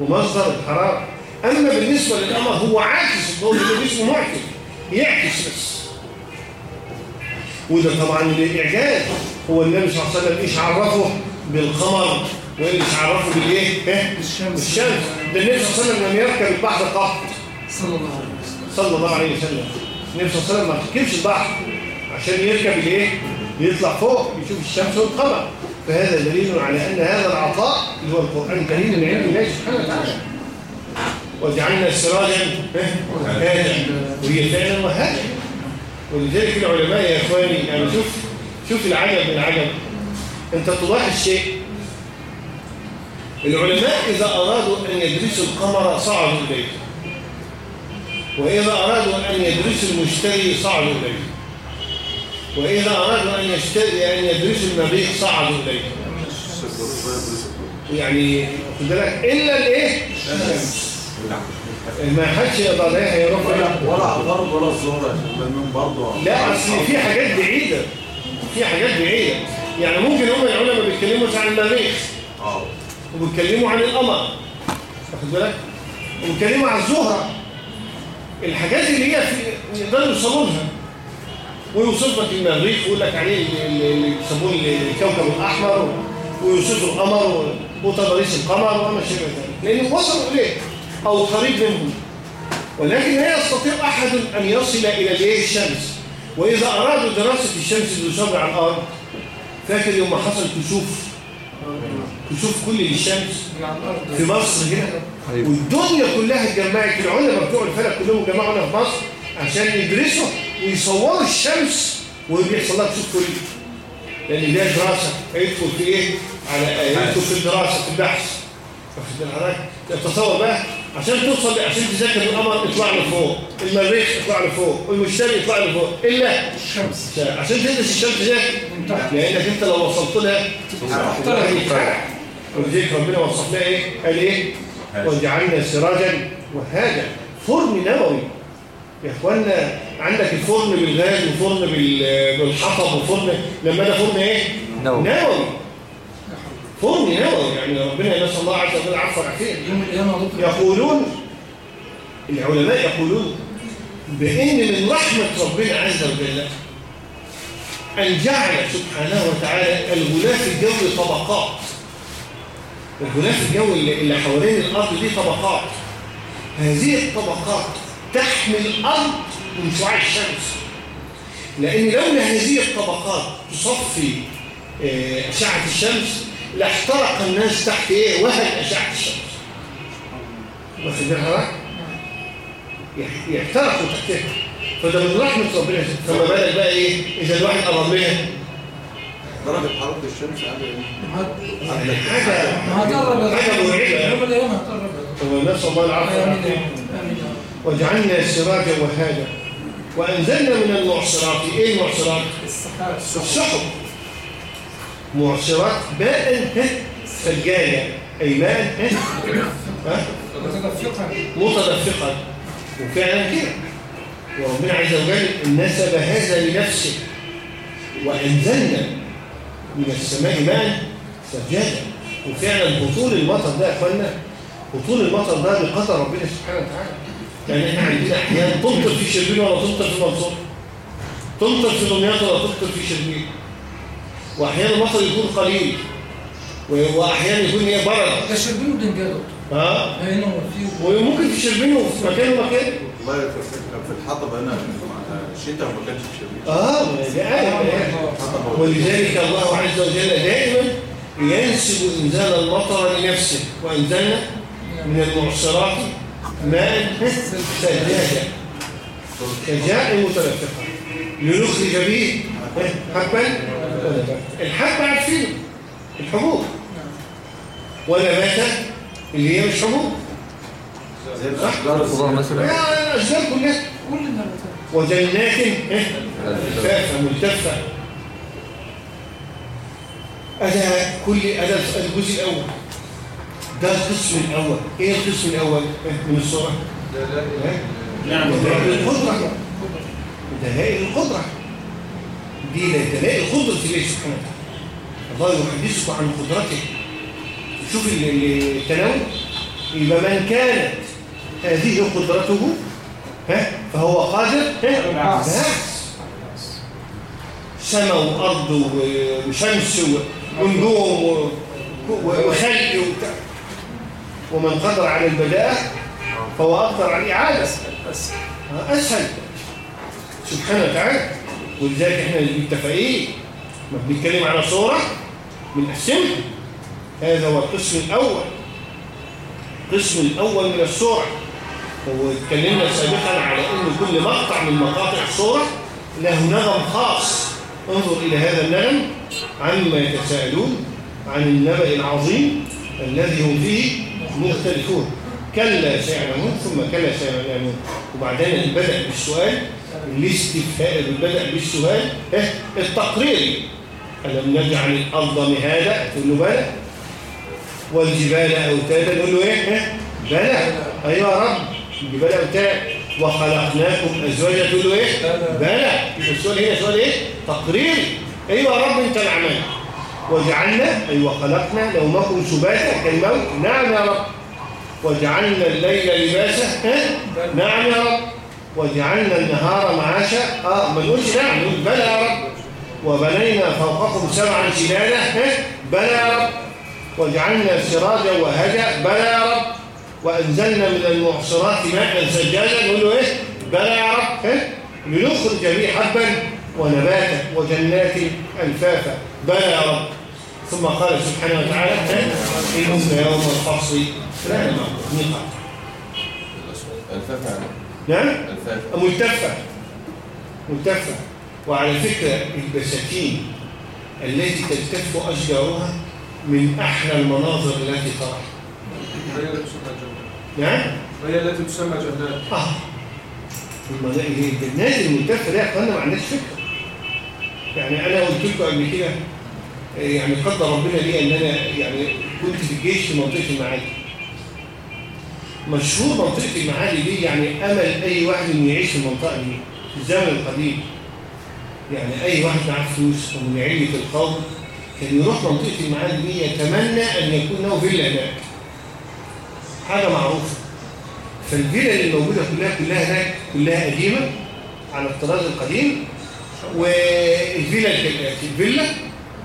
ومصدر الحرارة. أما بالنسبة للقمر هو عاكس الضوء اللي اسمه معكس يعكس بس. وده طبعا الإعجاز هو النبي صلى الله عليه وسلم إيش عرفه بالقمر وإيش عرفه بالإيه؟ إيه؟ بالشمس. بالشمس ده النبي صلى الله عليه وسلم لم يركب البحر قط صلى الله عليه وسلم. صلى الله عليه وسلم. النبي صلى الله عليه وسلم ما ركبش البحر عشان يركب الايه؟ يطلع فوق يشوف الشمس والقمر. فهذا دليل على أن هذا العطاء اللي هو القرآن الكريم من علم الله سبحانه وتعالى. وجعلنا سراجا وهاجا وهي فعلا وهاجا ولذلك العلماء يا إخواني يعني شوف شوف العجب من العجب. أنت تلاحظ شيء؟ العلماء إذا أرادوا أن يدرسوا القمر صعدوا إليه. وإذا أرادوا أن يدرسوا المشتري صعدوا إليه. وإذا أرادوا أن يشتري أن يدرسوا المريخ صعدوا إليه. يعني واخد بالك إلا الإيه؟ ما حدش يقدر عليها يروح. ولا ولا ولا لأنهم برضه لا أصل في حاجات بعيدة. في حاجات بعيدة. يعني ممكن هم العلماء بيتكلموا عن المريخ آه. وبيتكلموا عن القمر. واخد بالك؟ وبيتكلموا عن الزهرة. الحاجات اللي هي في يقدروا يوصلوا لها. ويوصف لك المريخ ويقول لك عليه اللي- بيسموه الكوكب الأحمر ويوصفوا القمر وتضاريس القمر وما شابه ذلك. لأنهم وصلوا إليه أو قريب منهم ولكن لا يستطيع أحد أن يصل إلى الإيه الشمس. وإذا أرادوا دراسة الشمس اللي على الأرض فاكر يوم ما حصل كسوف؟ كسوف كل الأرض. في مصر هنا. والدنيا كلها اتجمعت العلماء بتوع الفلك كلهم اتجمعوا هنا في مصر عشان يدرسوا ويصوروا الشمس وهي بيحصل لها كسوف كلي لأن ده دراسة هيدخل في إيه؟ على يدخل في الدراسة في البحث. واخد بالك؟ حضرتك؟ تتصور بقى عشان توصل عشان تذاكر القمر اطلع لفوق المريخ اطلع لفوق والمشتري اطلع لفوق إلا الشمس. عشان تدرس الشمس ده لأنك أنت لو وصلت لها تحترق. هتتحرق. ولذلك ربنا وصف لها إيه؟ قال إيه؟ وجعلنا سراجا وهاجا. فرن نووي. يا إخوانا عندك الفرن بالغاز وفرن بال- بالحطب وفرن لما ده فرن إيه؟ نووي. نووي. فرن نووي. يعني ربنا نسال الله عز وجل عفو عافيه يقولون العلماء يقولون بأن من رحمة ربنا عز وجل أن جعل سبحانه وتعالى الغلاف الجوي طبقات. الغلاف الجوي اللي حوالين الأرض دي طبقات. هذه الطبقات تحمي الأرض من شعاع الشمس. لأن لولا هذه الطبقات تصفي آه، أشعة الشمس لاحترق الناس تحت إيه؟ وهج أشعة الشمس. واخد حضرتك؟ يح- يحترقوا تحتها. فده من رحمة ربنا فما بالك بقى إيه؟ إذا الواحد قرب منها درجة حرارة الشمس عالية يعني حاجة ما هتقرب مرعبة يوم القيامه هتقرب ونسأل الله. امين وجعلنا سراجا وهاجا وأنزلنا من المعصرات إيه المعصرات؟ السحب معصرات ماء ثلجايا أي ماء متدفقا متدفقا وفعلا كده. وربنا عز وجل نسب هذا لنفسه. وأنزلنا من السماء ماء سجادا. وفعلا بطول المطر ده يا إخوانا بطول المطر ده بقدر ربنا سبحانه وتعالى. يعني إحنا عندنا أحيانا تمطر في شربين ولا تمطر في منصور؟ تمطر في دمياط ولا تمطر في شربين؟ واحيانا المطر يكون قليل. واحيانا يكون إيه برد. ده شربين ودنجال دكتور ها؟ هنا وفيه وممكن في شربين وفي مكان ومكان. والله في في الحطب هنا. الشتاء ما كانش في آه دي آية آية. ولذلك الله عز وجل دائما ينسب إنزال المطر لنفسه وأنزلنا من المعصرات ماء ثجاجا ثجاء متلفقا لنخرج به حبا الحب عارفينه الحبوب ونباتا اللي هي مش حبوب زي الأشجار الخضار مثلا الأشجار كلها. كل النباتات وجنات فافة ملتفة. أدا كل أدا الجزء الأول. ده القسم الأول. إيه القسم الأول؟ من الصورة؟ نعم. دلائل القدرة. دلائل القدرة. دي دلائل قدرة الله سبحانه وتعالى. الله يحدثك عن قدرته. شوف ال- ال- التناول. يبقى من كانت هذه قدرته فهو قادر؟ بس. سماء وأرض وشمس ونجوم وخلق ومن قدر على البداءة فهو أقدر على الإعادة. أسهل. سبحانه وتعالى. ولذلك إحنا متفقين. ما بنتكلم على صورة. بنقسمها هذا هو القسم الأول. القسم الأول من الصورة واتكلمنا سابقا على أن كل مقطع من مقاطع الصورة له نغم خاص. انظر إلى هذا النغم عما يتساءلون عن النبأ العظيم الذي هم فيه مختلفون. كلا سيعلمون ثم كلا سيعلمون. وبعدين بدأ بالسؤال الاستفهام بدأ بالسؤال. إيه؟ التقريري ألم نجعل الأرض مهادا تقول له بلى. والجبال أوتادا؟ نقول له إيه؟ إيه؟ بلى. أيوة يا رب. الجبال أوتاد وخلقناكم أزواجا تقول له إيه؟ بلى. يبقى السؤال هنا سؤال إيه؟ تقريري أيوة يا رب أنت العمل وجعلنا أيوة خلقنا نومكم سباتا كالموت. نعم يا رب. وجعلنا الليل لباسا؟ نعم يا رب. وجعلنا النهار معاشا. آه ما نقولش نعم نقول بلى يا رب. وبنينا فوقكم سبعا شدادا؟ بلى يا رب. وجعلنا سراجا وهجا. بلى يا رب. وأنزلنا من المعصرات ماء سجاجا. نقول له إيه؟ بلى يا رب ها؟ لنخرج به حبا ونباتا وجنات ألفافا. بلى يا رب. ثم قال سبحانه وتعالى ها؟ إنهم يوم الفصل. لا نقاط الفافة نعم؟ ملتفة. ملتفة. وعلى فكرة البساتين التي تلتف أشجارها من أحلى المناظر التي تراها. نعم؟ وهي التي تسمى جنات آه. المنا- الجنات الملتفة ده يا أخوانا ما عندناش فكرة. يعني أنا قلت لكم قبل كده آه، يعني قدر ربنا لي أن أنا يعني كنت في الجيش في منطقة المعادي. مشهور منطقة المعادي دي يعني أمل أي واحد إنه يعيش في المنطقة دي في الزمن القديم. يعني أي واحد معاه فلوس أو من علية القوم كان يروح منطقة المعادي دي يتمنى أن يكون له فيلا هناك. حاجة معروفة. فالفيلا اللي موجودة كلها كلها هناك كلها قديمة على الطراز القديم والفيلا الفيلا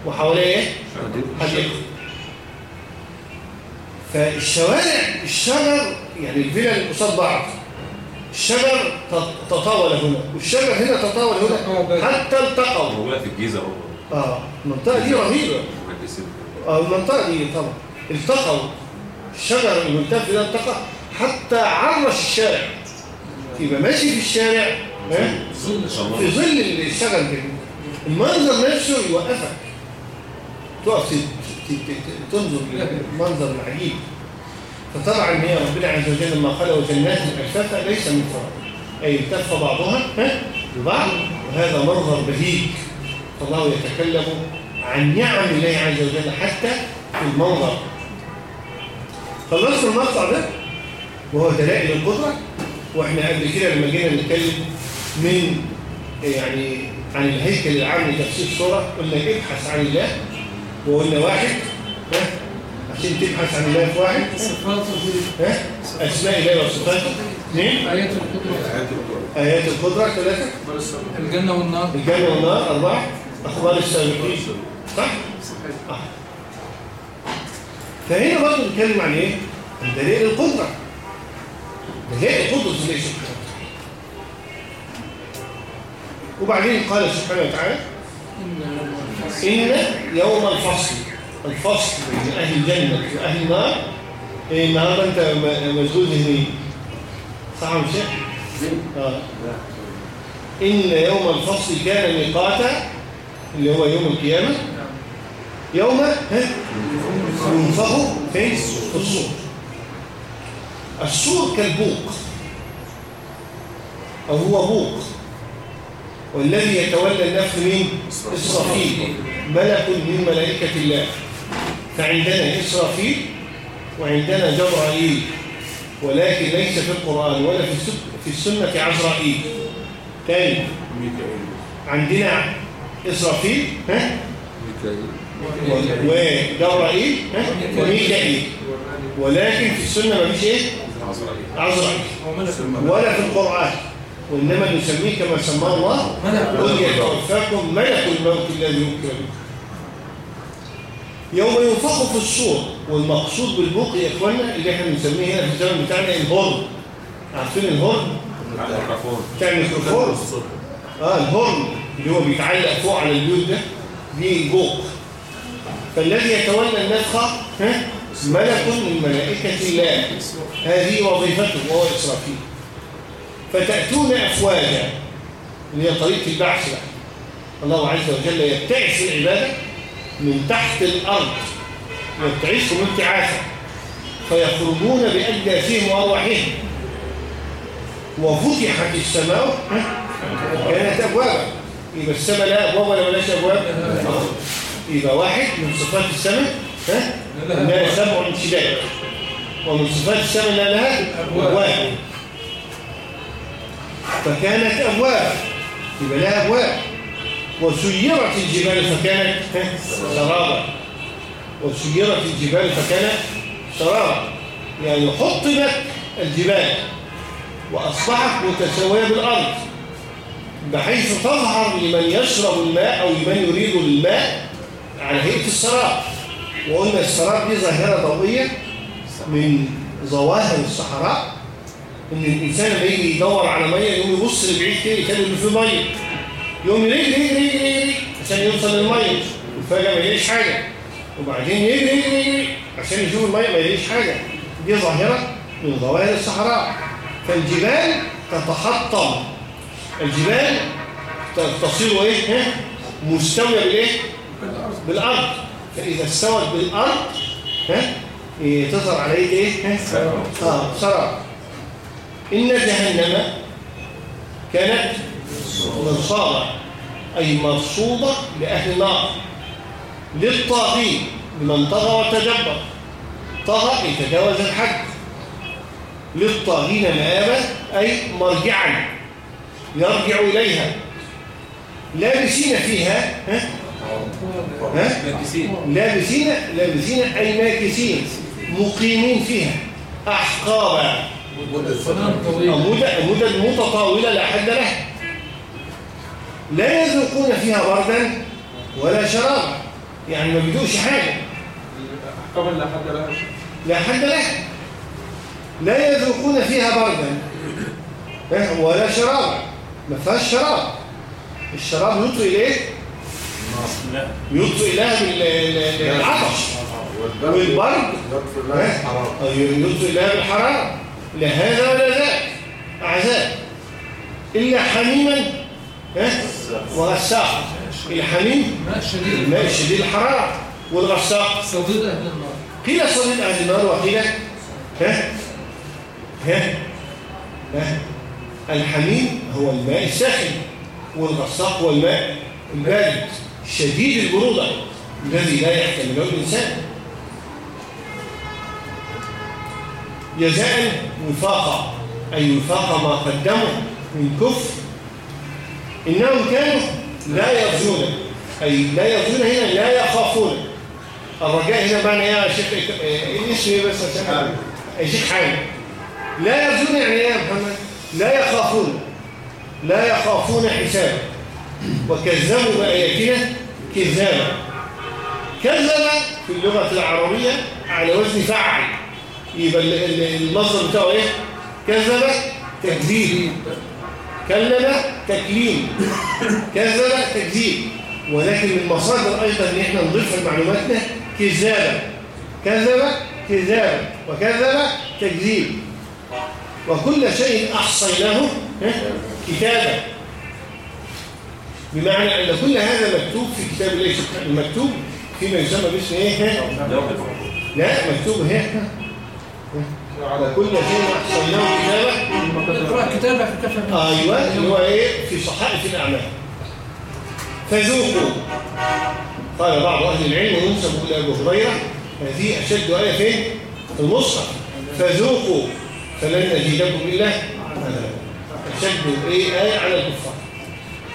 وحواليها إيه؟ حديقة فالشوارع الشجر يعني الفيلا اللي قصاد بعض الشجر تط- تطاول هنا والشجر هنا تطاول هنا حتى التقوا موجودة في الجيزة برضه آه المنطقة دي رهيبة. مهندسين. آه المنطقة دي طبعا. التقوا الشجر الملتف ده التقى حتى عرش الشارع. يبقى ماشي في الشارع ها؟ في ظل الشجر كده. المنظر نفسه يوقفك. تقف تنظر للمنظر العجيب. فطبعا هي ربنا عز وجل لما قال وجنات الفافة ليس من فراغ. أي التف بعضها ها؟ ببعض. وهذا منظر بهيج. فالله يتكلم عن نعم الله عز وجل حتى في المنظر. خلصنا المقطع ده وهو دلائل القدرة. وإحنا قبل كده لما جينا نتكلم من يعني عن الهيكل العام لتفسير الصورة قلنا ابحث عن الله. وقلنا واحد. ها؟ عشان تبحث عن الله في واحد. صفات ها؟ أسماء الله وصفاته. اثنين آيات القدرة. آيات القدرة. ثلاثة. الجنة والنار. الجنة والنار. أربعة. أخبار السابقين. صح؟ صحيح. آه. فهنا برضه بنتكلم عن إيه؟ عن دليل القدرة. دليل القدرة الله سبحانه وتعالى وبعدين قال سبحانه وتعالى إن يوم الفصل الفصل بين أهل الجنة وأهل النار إيه النهارده أنت م- مشغول ذهنيا صح يا مش آه. إن يوم الفصل كان ميقاتا اللي هو يوم القيامة. يوم ها؟ ينفخ في الصور الصور كالبوق. أو هو بوق. والذي يتولى النفس من إسرافيل. ملك من ملائكة الله. فعندنا إسرافيل وعندنا جبرائيل. ولكن ليس في القرآن ولا في السنة, في السنة عزرائيل. تاني. عندنا إسرافيل ها؟ ميكائيل وجبرائيل ها وميكائيل ولكن في السنة ما فيش إيه؟ عزرائيل ولا في القرآن. وإنما نسميه كما سماه الله. قل يتوفاكم ملك الموت الذي يمكن يوم ينفخ في الصور. والمقصود بالبوق يا إخوانا اللي إحنا بنسميه هنا في الزمن بتاعنا الهورن عارفين الميكروفون بتاع الميكروفون آه الهورن اللي هو بيتعلق فوق على البيوت ده. دي بوق. فالذي يتولى النفخه ها؟ ملك من ملائكة الله. هذه وظيفته وهو إسرافيل. فتأتون أفواجا اللي هي طريقه البعث. بقى الله عز وجل يبتعث العبادة من تحت الأرض يبتعثهم ابتعاثا فيخرجون بأجداثهم وأرواحهم. وفتحت السماء كانت أبوابا. يبقى السماء لها أبواب ولا ملاش أبواب؟ يبقى واحد من صفات السماء ها؟ إنها سبع انشداد ومن صفات السماء إنها لها أبواب. فكانت أبواب. يبقى لها أبواب. وسيرت الجبال فكانت ها؟ سرابا وسيرت الجبال فكانت سرابا يعني حطمت الجبال. وأصبحت متساوية بالأرض. بحيث تظهر لمن يشرب الماء أو لمن يريد الماء على هيئة السراب. وقلنا السراب دي ظاهرة ضوئية من ظواهر الصحراء. إن الإنسان لما يجي يدور على مية يقوم يبص لبعيد كده يتابع إن في مية. يقوم يجري يجري يجري يجري عشان يوصل للمية. وفجأة ما يلاقيش حاجة. وبعدين يجري يجري يجري عشان يشوف المية ما يلاقيش حاجة. دي ظاهرة من ظواهر الصحراء. فالجبال تتحطم. الجبال تصير إيه؟ ها؟ مستوية بالايه بالأرض. فإذا استوت بالأرض ها إيه تظهر عليه إيه؟ آه سراب إن جهنم كانت مرصاده أي مرصوده لأهل النار. للطاغين لمن طغى وتجبر طغى يتجاوز الحد. للطاغين مآبا أي مرجعا يرجع إليها. لابسين فيها ها؟ ها؟ لابسين لابسين أي ماكسين. مقيمين فيها. أحقابا مدد مدد متطاولة لا حد لها. لا يذوقون فيها بردا ولا شرابا. يعني ما بيدوقش حاجة. أحكام لا حد لها. لا حد لها. لا يذوقون فيها بردا؟ ولا شرابا. ما فيهاش شراب. الشراب الايه لا يطفئ لها بال- بالعطش والبرد. يطفئ لها بالحرارة لا هذا ولا ذاك. عذاب إلا حميما ها؟ وغساقا الحميم الماء الشديد الحرارة والغساق. صديد أهل النار. قيل صديق أهل النار وقيل ها؟ ها؟ ها؟ الحميم هو الماء الساخن والغساق هو الماء البارد. شديد البرودة الذي لا يحتمله الإنسان. جزاء وفاقا أي وفاق ما قدموا من كفر. إنهم كانوا لا يرجون أي لا يرجون هنا لا يخافون. الرجاء هنا معنى يا شيخ إيه الاسم إيه بس؟ يا شيخ حامد. لا يرجون يعني يا محمد لا يخافون. لا يخافون حسابا. وكذبوا بآياتنا كذابا. كذب في اللغة العربية على وزن فعل يبقى ال- ال- المصدر بتاعه إيه؟ كذب تكذيب. كلم تكليم. كذب تكذيب. ولكن من المصادر أيضا إن إحنا نضيف لمعلوماتنا كذابه كذب كذابه وكذب تكذيب. وكل شيء أحصيناه ها، كتابا. بمعنى أن كل هذا مكتوب في كتاب الله المكتوب فيما يسمى باسم إيه؟ ها؟ لا مكتوب هي وكل شيء أحصيناه كتابا اقرأ كتابة في كفر أيوه اللي هو إيه؟ في صحائف الأعمال. فذوقوا. قال بعض أهل العلم وينسب إلى أبو هريرة هذه أشد آية فين في المصحف. فذوقوا. فلن نزيدكم إلا أشد إيه؟ آية على الكفار.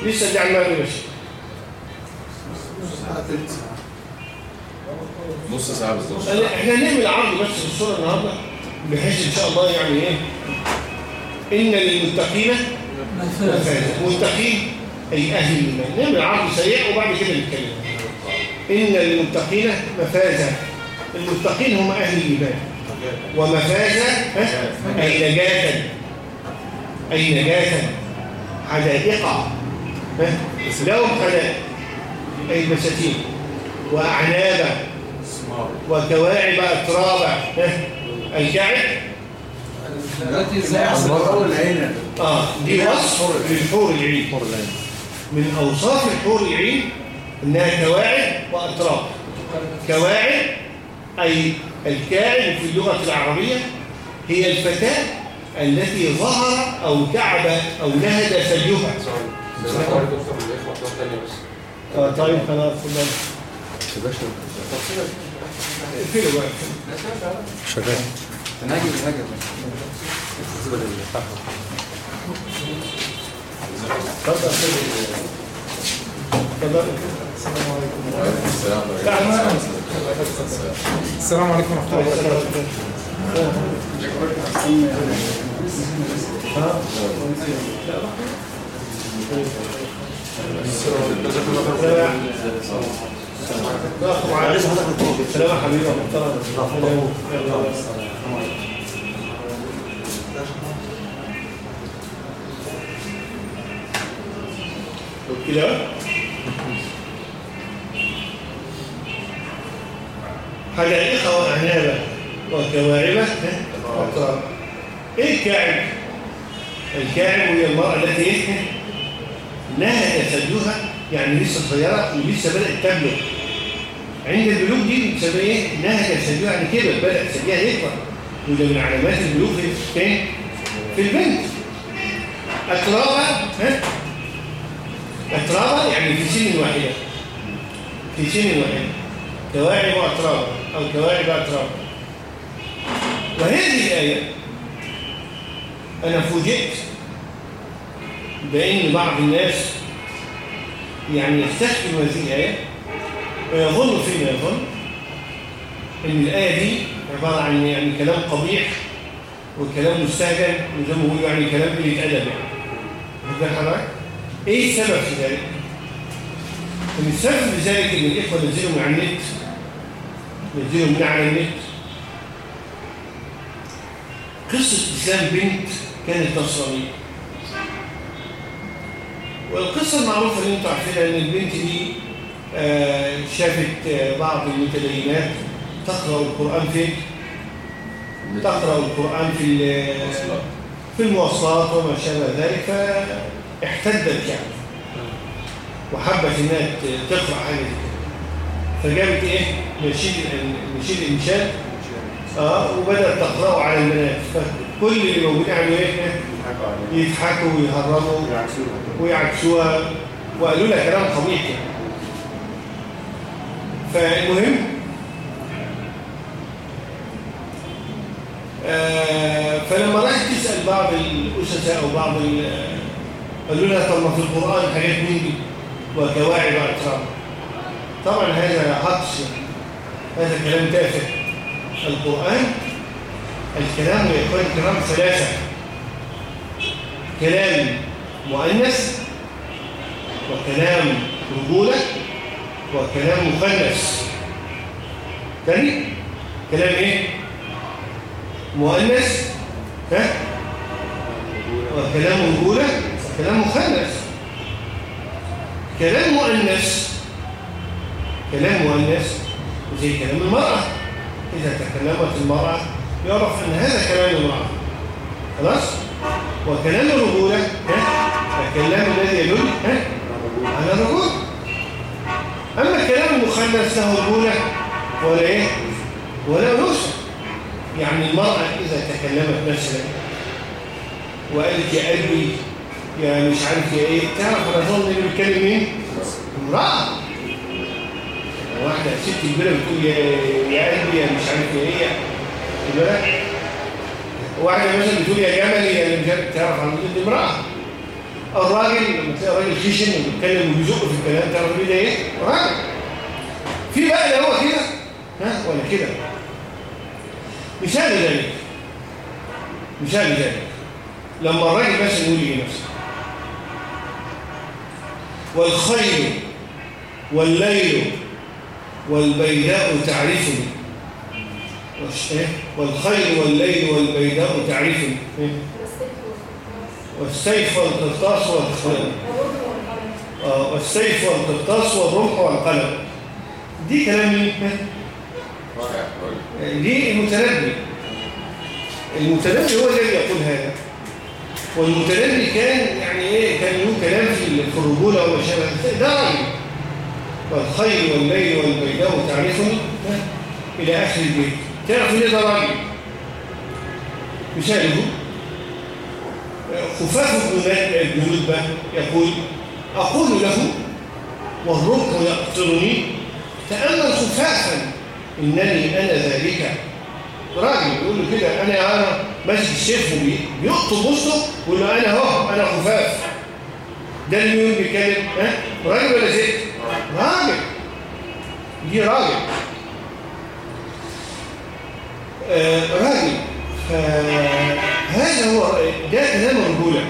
لسه دي يا شيخ نص ساعة بالظبط. إحنا هنعمل عرض بس في الصورة النهارده؟ بحيث إن شاء الله يعني إيه؟ إن للمتقين مفازة. متقين أي أهل الإيمان نعمل عرض سريع وبعد كده نتكلم. إن للمتقين مفازة. المتقين هم أهل الإيمان. ومفازة ها؟ أي نجاة. أي نجاة. حدائق ها؟ لهم حدائق أي بساتين وأعنابا وكواعب أترابا ها؟ الكعب؟ التي زي آه دي وصف للحور العين. من أوصاف الحور العين إنها كواعب وأتراب. كواعب أي الكاعب في اللغة العربية هي الفتاة التي ظهر أو كعب أو نهد ثديها. السلام عليكم طيب خلاص بقى شغال هناجي اتفضل اتفضل السلام عليكم ورحمه الله وبركاته السلام يا حبيبي محترم كده حدائق وأعنابة وكواعب وأطراب إيه؟ الكاعب؟ الكاعب هي المرأة التي إيه؟ نهت ثديها يعني لسه صغيرة ولسه بدأت تبلغ عند البلوغ دي بتسمى إيه؟ نهج ثديها يعني كبر بدأ ثديها يكبر وده من علامات البلوغ في؟ في البنت أترابة ها؟ أترابة يعني في سن واحدة في سن واحدة كواعب وأترابة أو كواعب وأترابة وهذه الآية أنا فوجئت بأن بعض الناس يعني يستخدم هذه الآية ويظن فيما يظن أن الآية دي عبارة عن يعني كلام قبيح وكلام مستهجن وزي ما بيقولوا يعني كلام قلة أدب يعني واخد حضرتك؟ إيه السبب في ذلك؟ السبب في ذلك إن الإخوة نزلوا من على النت نزلوا من على النت قصة إسلام بنت كانت نصرانية والقصة المعروفة اللي أنتوا عارفينها إن البنت دي آه، شافت آه، بعض المتدينات تقرأ القرآن فين؟ تقرأ القرآن في ال- في المواصلات وما شابه ذلك فاحتدت يعني وحبت إنها تقرأ حاجة كده فجابت إيه؟ نشيد نشيد الانشاد آه وبدأت تقرأه على البنات فكل اللي موجودين عملوا إيه؟ يضحكوا ويهربوا. ويعكسوها. وقالوا لها كلام قبيح يعني. فالمهم آه، فلما راحت تسأل بعض الأسساء أو بعض ال- قالوا لها طب ما في القرآن حاجات من دي وكواعب وأتراب طبعا هذا عطس هذا كلام تافه. القرآن الكلام يا إخوان الكرام ثلاثة كلام مؤنث وكلام رجولة وكلام مخنث تاني؟ كلام إيه؟ مؤنث ها؟ وكلام رجولة وكلام مخنث كلام مؤنث كلام مؤنث زي كلام المرأة. إذا تكلمت المرأة يعرف أن هذا كلام المرأة. خلاص؟ وكلام الرجولة الكلام الذي يدل على الرجولة. أما الكلام المخنث له رجولة ولا إيه؟ ولا أنوثة يعني المرأة إذا تكلمت مثلا وقالت يا قلبي يا مش عارف يا إيه تعرف أنا أظن اللي بيتكلم مين؟ امرأة. واحدة ست كبيرة بتقول يا قلبي يا مش عارف يا إيه واحدة مثلا بتقول يا جملي يا مش عارف تعرف عن دي امرأة الراجل لما تلاقي راجل خشن وبيتكلم وبيزق في الكلام تعرف ليه ده إيه؟ راجل. في بقى اللي هو كده ها؟ ولا كده؟ مثال ذلك. مثال ذلك. لما الراجل بس يقول إيه نفسه والخيل والليل والبيداء تعرفني؟ والخيل والليل والبيداء إيه؟ والسيف والقرطاس والقلم. آه، والسيف والقرطاس والرمح والقلم. دي كلام مين؟ دي المتنبي. المتنبي هو الذي يقول هذا. والمتنبي كان يعني إيه كان له كلام في الرجولة وما شابه. ده راجل والخيل والليل والبيداء تعرفني إلى آخر البيت. تعرف إن ده راجل مثاله خفاف الجنود بقى يقول أقول له والركن يقتلني تأمل خفافا إنني أنا ذلك. راجل يقول له كده أنا أنا السيف وبي- بيقطب وسطه ويقول له أنا أهو أنا خفاف. ده اللي مين بيتكلم ها؟ راجل ولا ست؟ راجل دي راجل راجل. فهذا هو ده كلام رجولة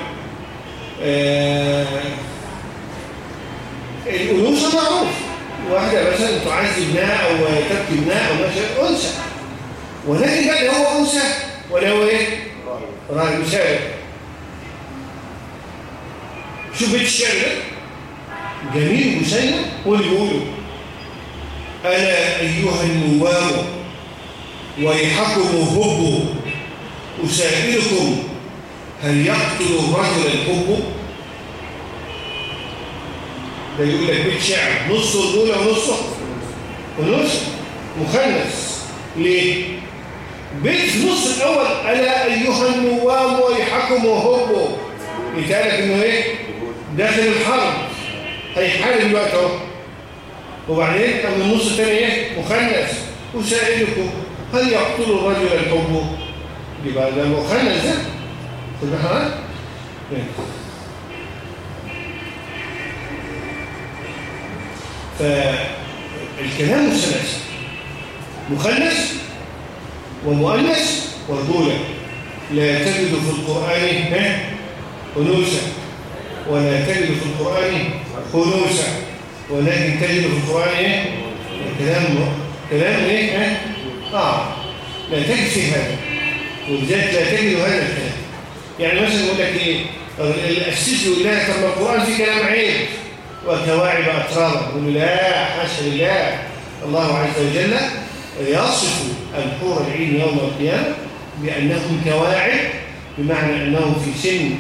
آه الأنوثة معروف واحدة مثلا تعزي ابنها أو تبكي ابنها أو مثلا أنثى. ولكن بقى هو أنثى ولا هو إيه؟ راجل. شاعر شوف بيت الشعر ده. جميل مسيب واللي بيقوله. أنا أيها النوام ويحكم هب أسائلكم هل يقتل الرجل الحب؟ ده يقول لك بيت شعر نصه الأولى ونصه. ونص مخنث ليه؟ بيت النص الأول. ألا أيها النوام ويحكم هب يتقالك إنه إيه؟ داخل الحرب. هيحارب دلوقتي أهو. وبعدين أما النص الثاني إيه؟ مخنث أسائلكم هل يقتل الرجل الحب؟ ده خد بالك فالكلام الثلاثي مخنث ومؤنث ورجولة. لا تجد في القرآن ها أنوثة. ولا تجد في القرآن خنوسة ولكن تجد في القرآن إيه؟ كلام. كلام إيه؟ آه. لا تجد في هذا. ولذلك لا تجد هذا الكلام. يعني مثلا يقول لك إيه الأسيس يقول لها طب القرآن فيه كلام عيب. وكواعب أترابا يقول لا حاشا لله. الله عز وجل يصف الحور العين يوم القيامة بأنهم كواعب بمعنى أنهم في سن؟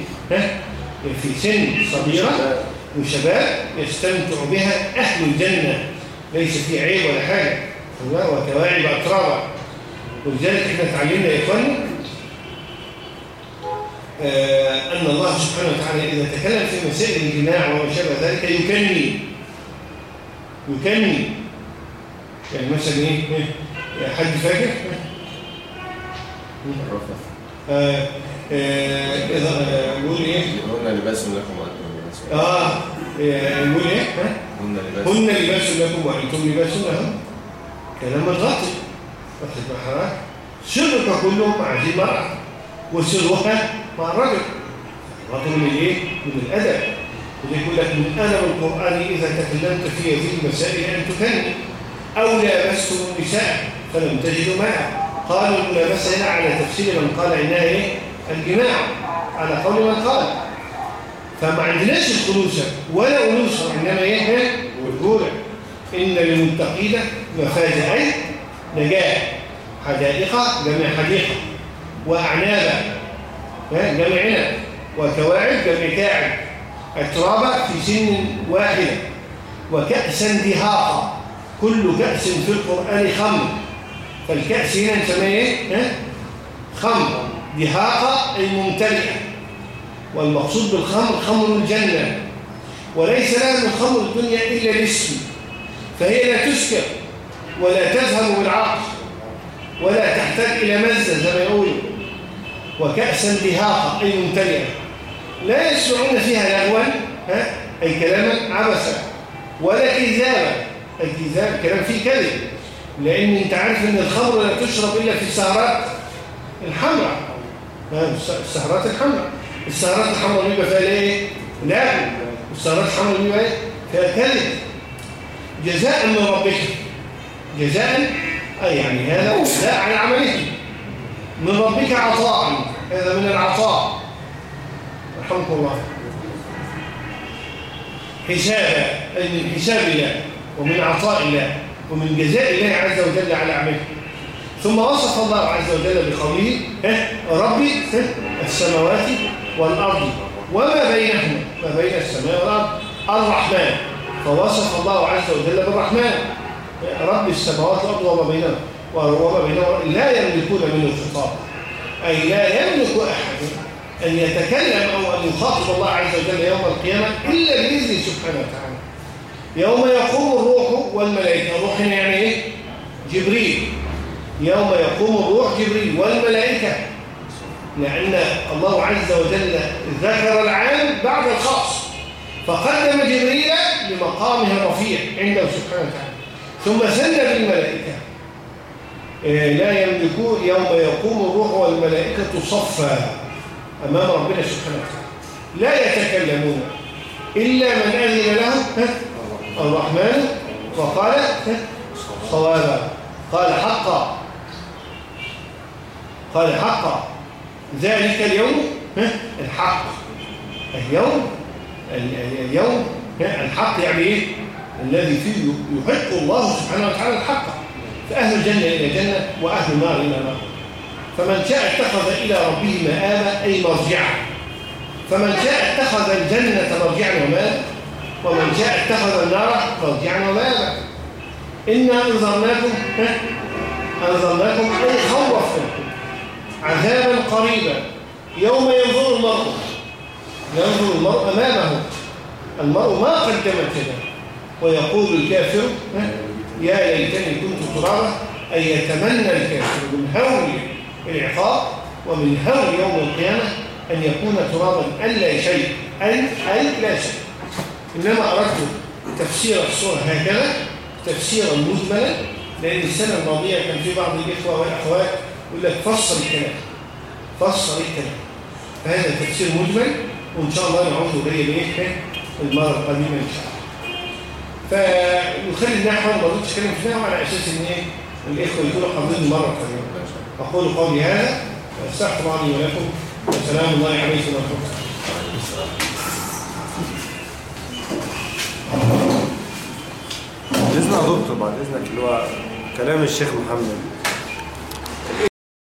في سن صغيرة وشباب يستمتع بها أهل الجنة. ليس في عيب ولا حاجة. الله وكواعب أترابا ولذلك إحنا تعلمنا يا إخواني آه أن الله سبحانه وتعالى إذا تكلم في مسائل الجماع وما شابه ذلك يكني يكني يعني مثلا إيه إيه؟ حد فاكر؟ آه آه إذا آه يقول إيه؟ هن لباس لكم وأنتم لباس لهم. آه آه، يقول إيه؟ ها؟ هن لباس هن لباس لكم وأنتم لباس لهم كلام الغطي واخد بال سرك كله مع ذي المرأة وسرها مع الرجل غطي من الايه؟ من الأدب. وده يقول لك من أدب القرآن إذا تكلمت في هذه المسائل أن تكلم. أو لابستم النساء فلم تجدوا ماء. قالوا الملابسة هنا على تفسير من قال إنها إيه؟ الجماع. على قول من قال. فما عندناش الخلوصة. ولا أنوثة والجولة إن للمتقين مفازة أي نجاة حدائق جميع حديقة وأعنابا ها، جمع عنب وكواعب جمع كاعب أترابا في سن واحدة وكأسا دهاقا كل كأس في القرآن خمر فالكأس هنا نسميه إيه؟ خمر دهاقا أي ممتلئة. والمقصود بالخمر خمر الجنة. وليس لها من خمر الدنيا إلا الاسم. فهي لا تسكر ولا تذهب بالعقل ولا تحتاج إلى مزة زي ما يقولوا وكأسا دهاقا أي ممتلئة لا يسمعون فيها لغوا؟ أي كلاما عبثا ولا كذابا الكذاب كلام فيه كذب لأن أنت عارف أن الخمر لا تشرب إلا في السهرات الحمراء السهرات الحمراء السهرات الحمراء بيبقى فيها إيه؟ لا السهرات الحمراء بيبقى إيه؟ فيها كذب جزاء من ربك. جزاء أي يعني هذا جزاء على عمله. من ربك عطاء هذا من العطاء. رحمكم الله. حسابا أي من حساب الله ومن عطاء الله ومن جزاء الله عز وجل على عمله. ثم وصف الله عز وجل بقوله ها، ربي السماوات والأرض وما بينهما. ما بين السماء والأرض؟ الرحمن. فوصف الله عز وجل بالرحمن. رب السماوات والأرض وما بينهما وما بينهما لا يملكون منه خطاب أي لا يملك أحد أن يتكلم أو أن يخاطب الله عز وجل يوم القيامة إلا بإذنه سبحانه وتعالى. يوم يقوم الروح والملائكة الروح يعني إيه؟ جبريل. يوم يقوم الروح جبريل والملائكة. لأن الله عز وجل ذكر العام بعد الخاص. فقدم جبريل لمقامه الرفيع عنده سبحانه وتعالى. ثم سن بالملائكة. إيه، لا يملكون يوم يقوم الروح والملائكة صفا أمام ربنا سبحانه وتعالى. لا يتكلمون إلا من أذن له. الرحمن. وقال صوابا. قال حقا. قال حقا. ذلك اليوم الحق. اليوم اليوم الحق. يعني إيه؟ الذي فيه يحق الله سبحانه وتعالى الحق. فأهل الجنة إلى جنة وأهل النار إلى نار فمن شاء اتخذ إلى ربه مآبا أي مرجعا. فمن شاء اتخذ الجنة مرجعا ومآبا ومن شاء اتخذ النار مرجعا ومآبا إنا أنظرناكم أنظرناكم أي خوفناكم عذابا قريبا. يوم ينظر المرء. ينظر المرء أمامه. المرء ما قدمت يده ويقول الكافر يا ليتني كنت ترابا أي يتمنى الكافر من هول العقاب ومن هول يوم القيامة أن يكون ترابا أن لا شيء أن أن لا شيء. إنما أردت تفسير الصورة هكذا تفسيرا مجملا لأن السنة الماضية كان في بعض الإخوة والأخوات يقول لك فسر الكلام فسر الكلام. فهذا تفسير مجمل وإن شاء الله نعود إليه بإيه المرة شاء الله فنخلي النحو ما رضيتش اتكلم في النحو على أساس إن إيه؟ الإخوة يقولوا حافظين المرة القادمه أقول قولي هذا واستغفر الله ولكم وسلام الله عليكم ورحمه الله بإذن يا دكتور بعد إذنك اللي هو كلام الشيخ محمد.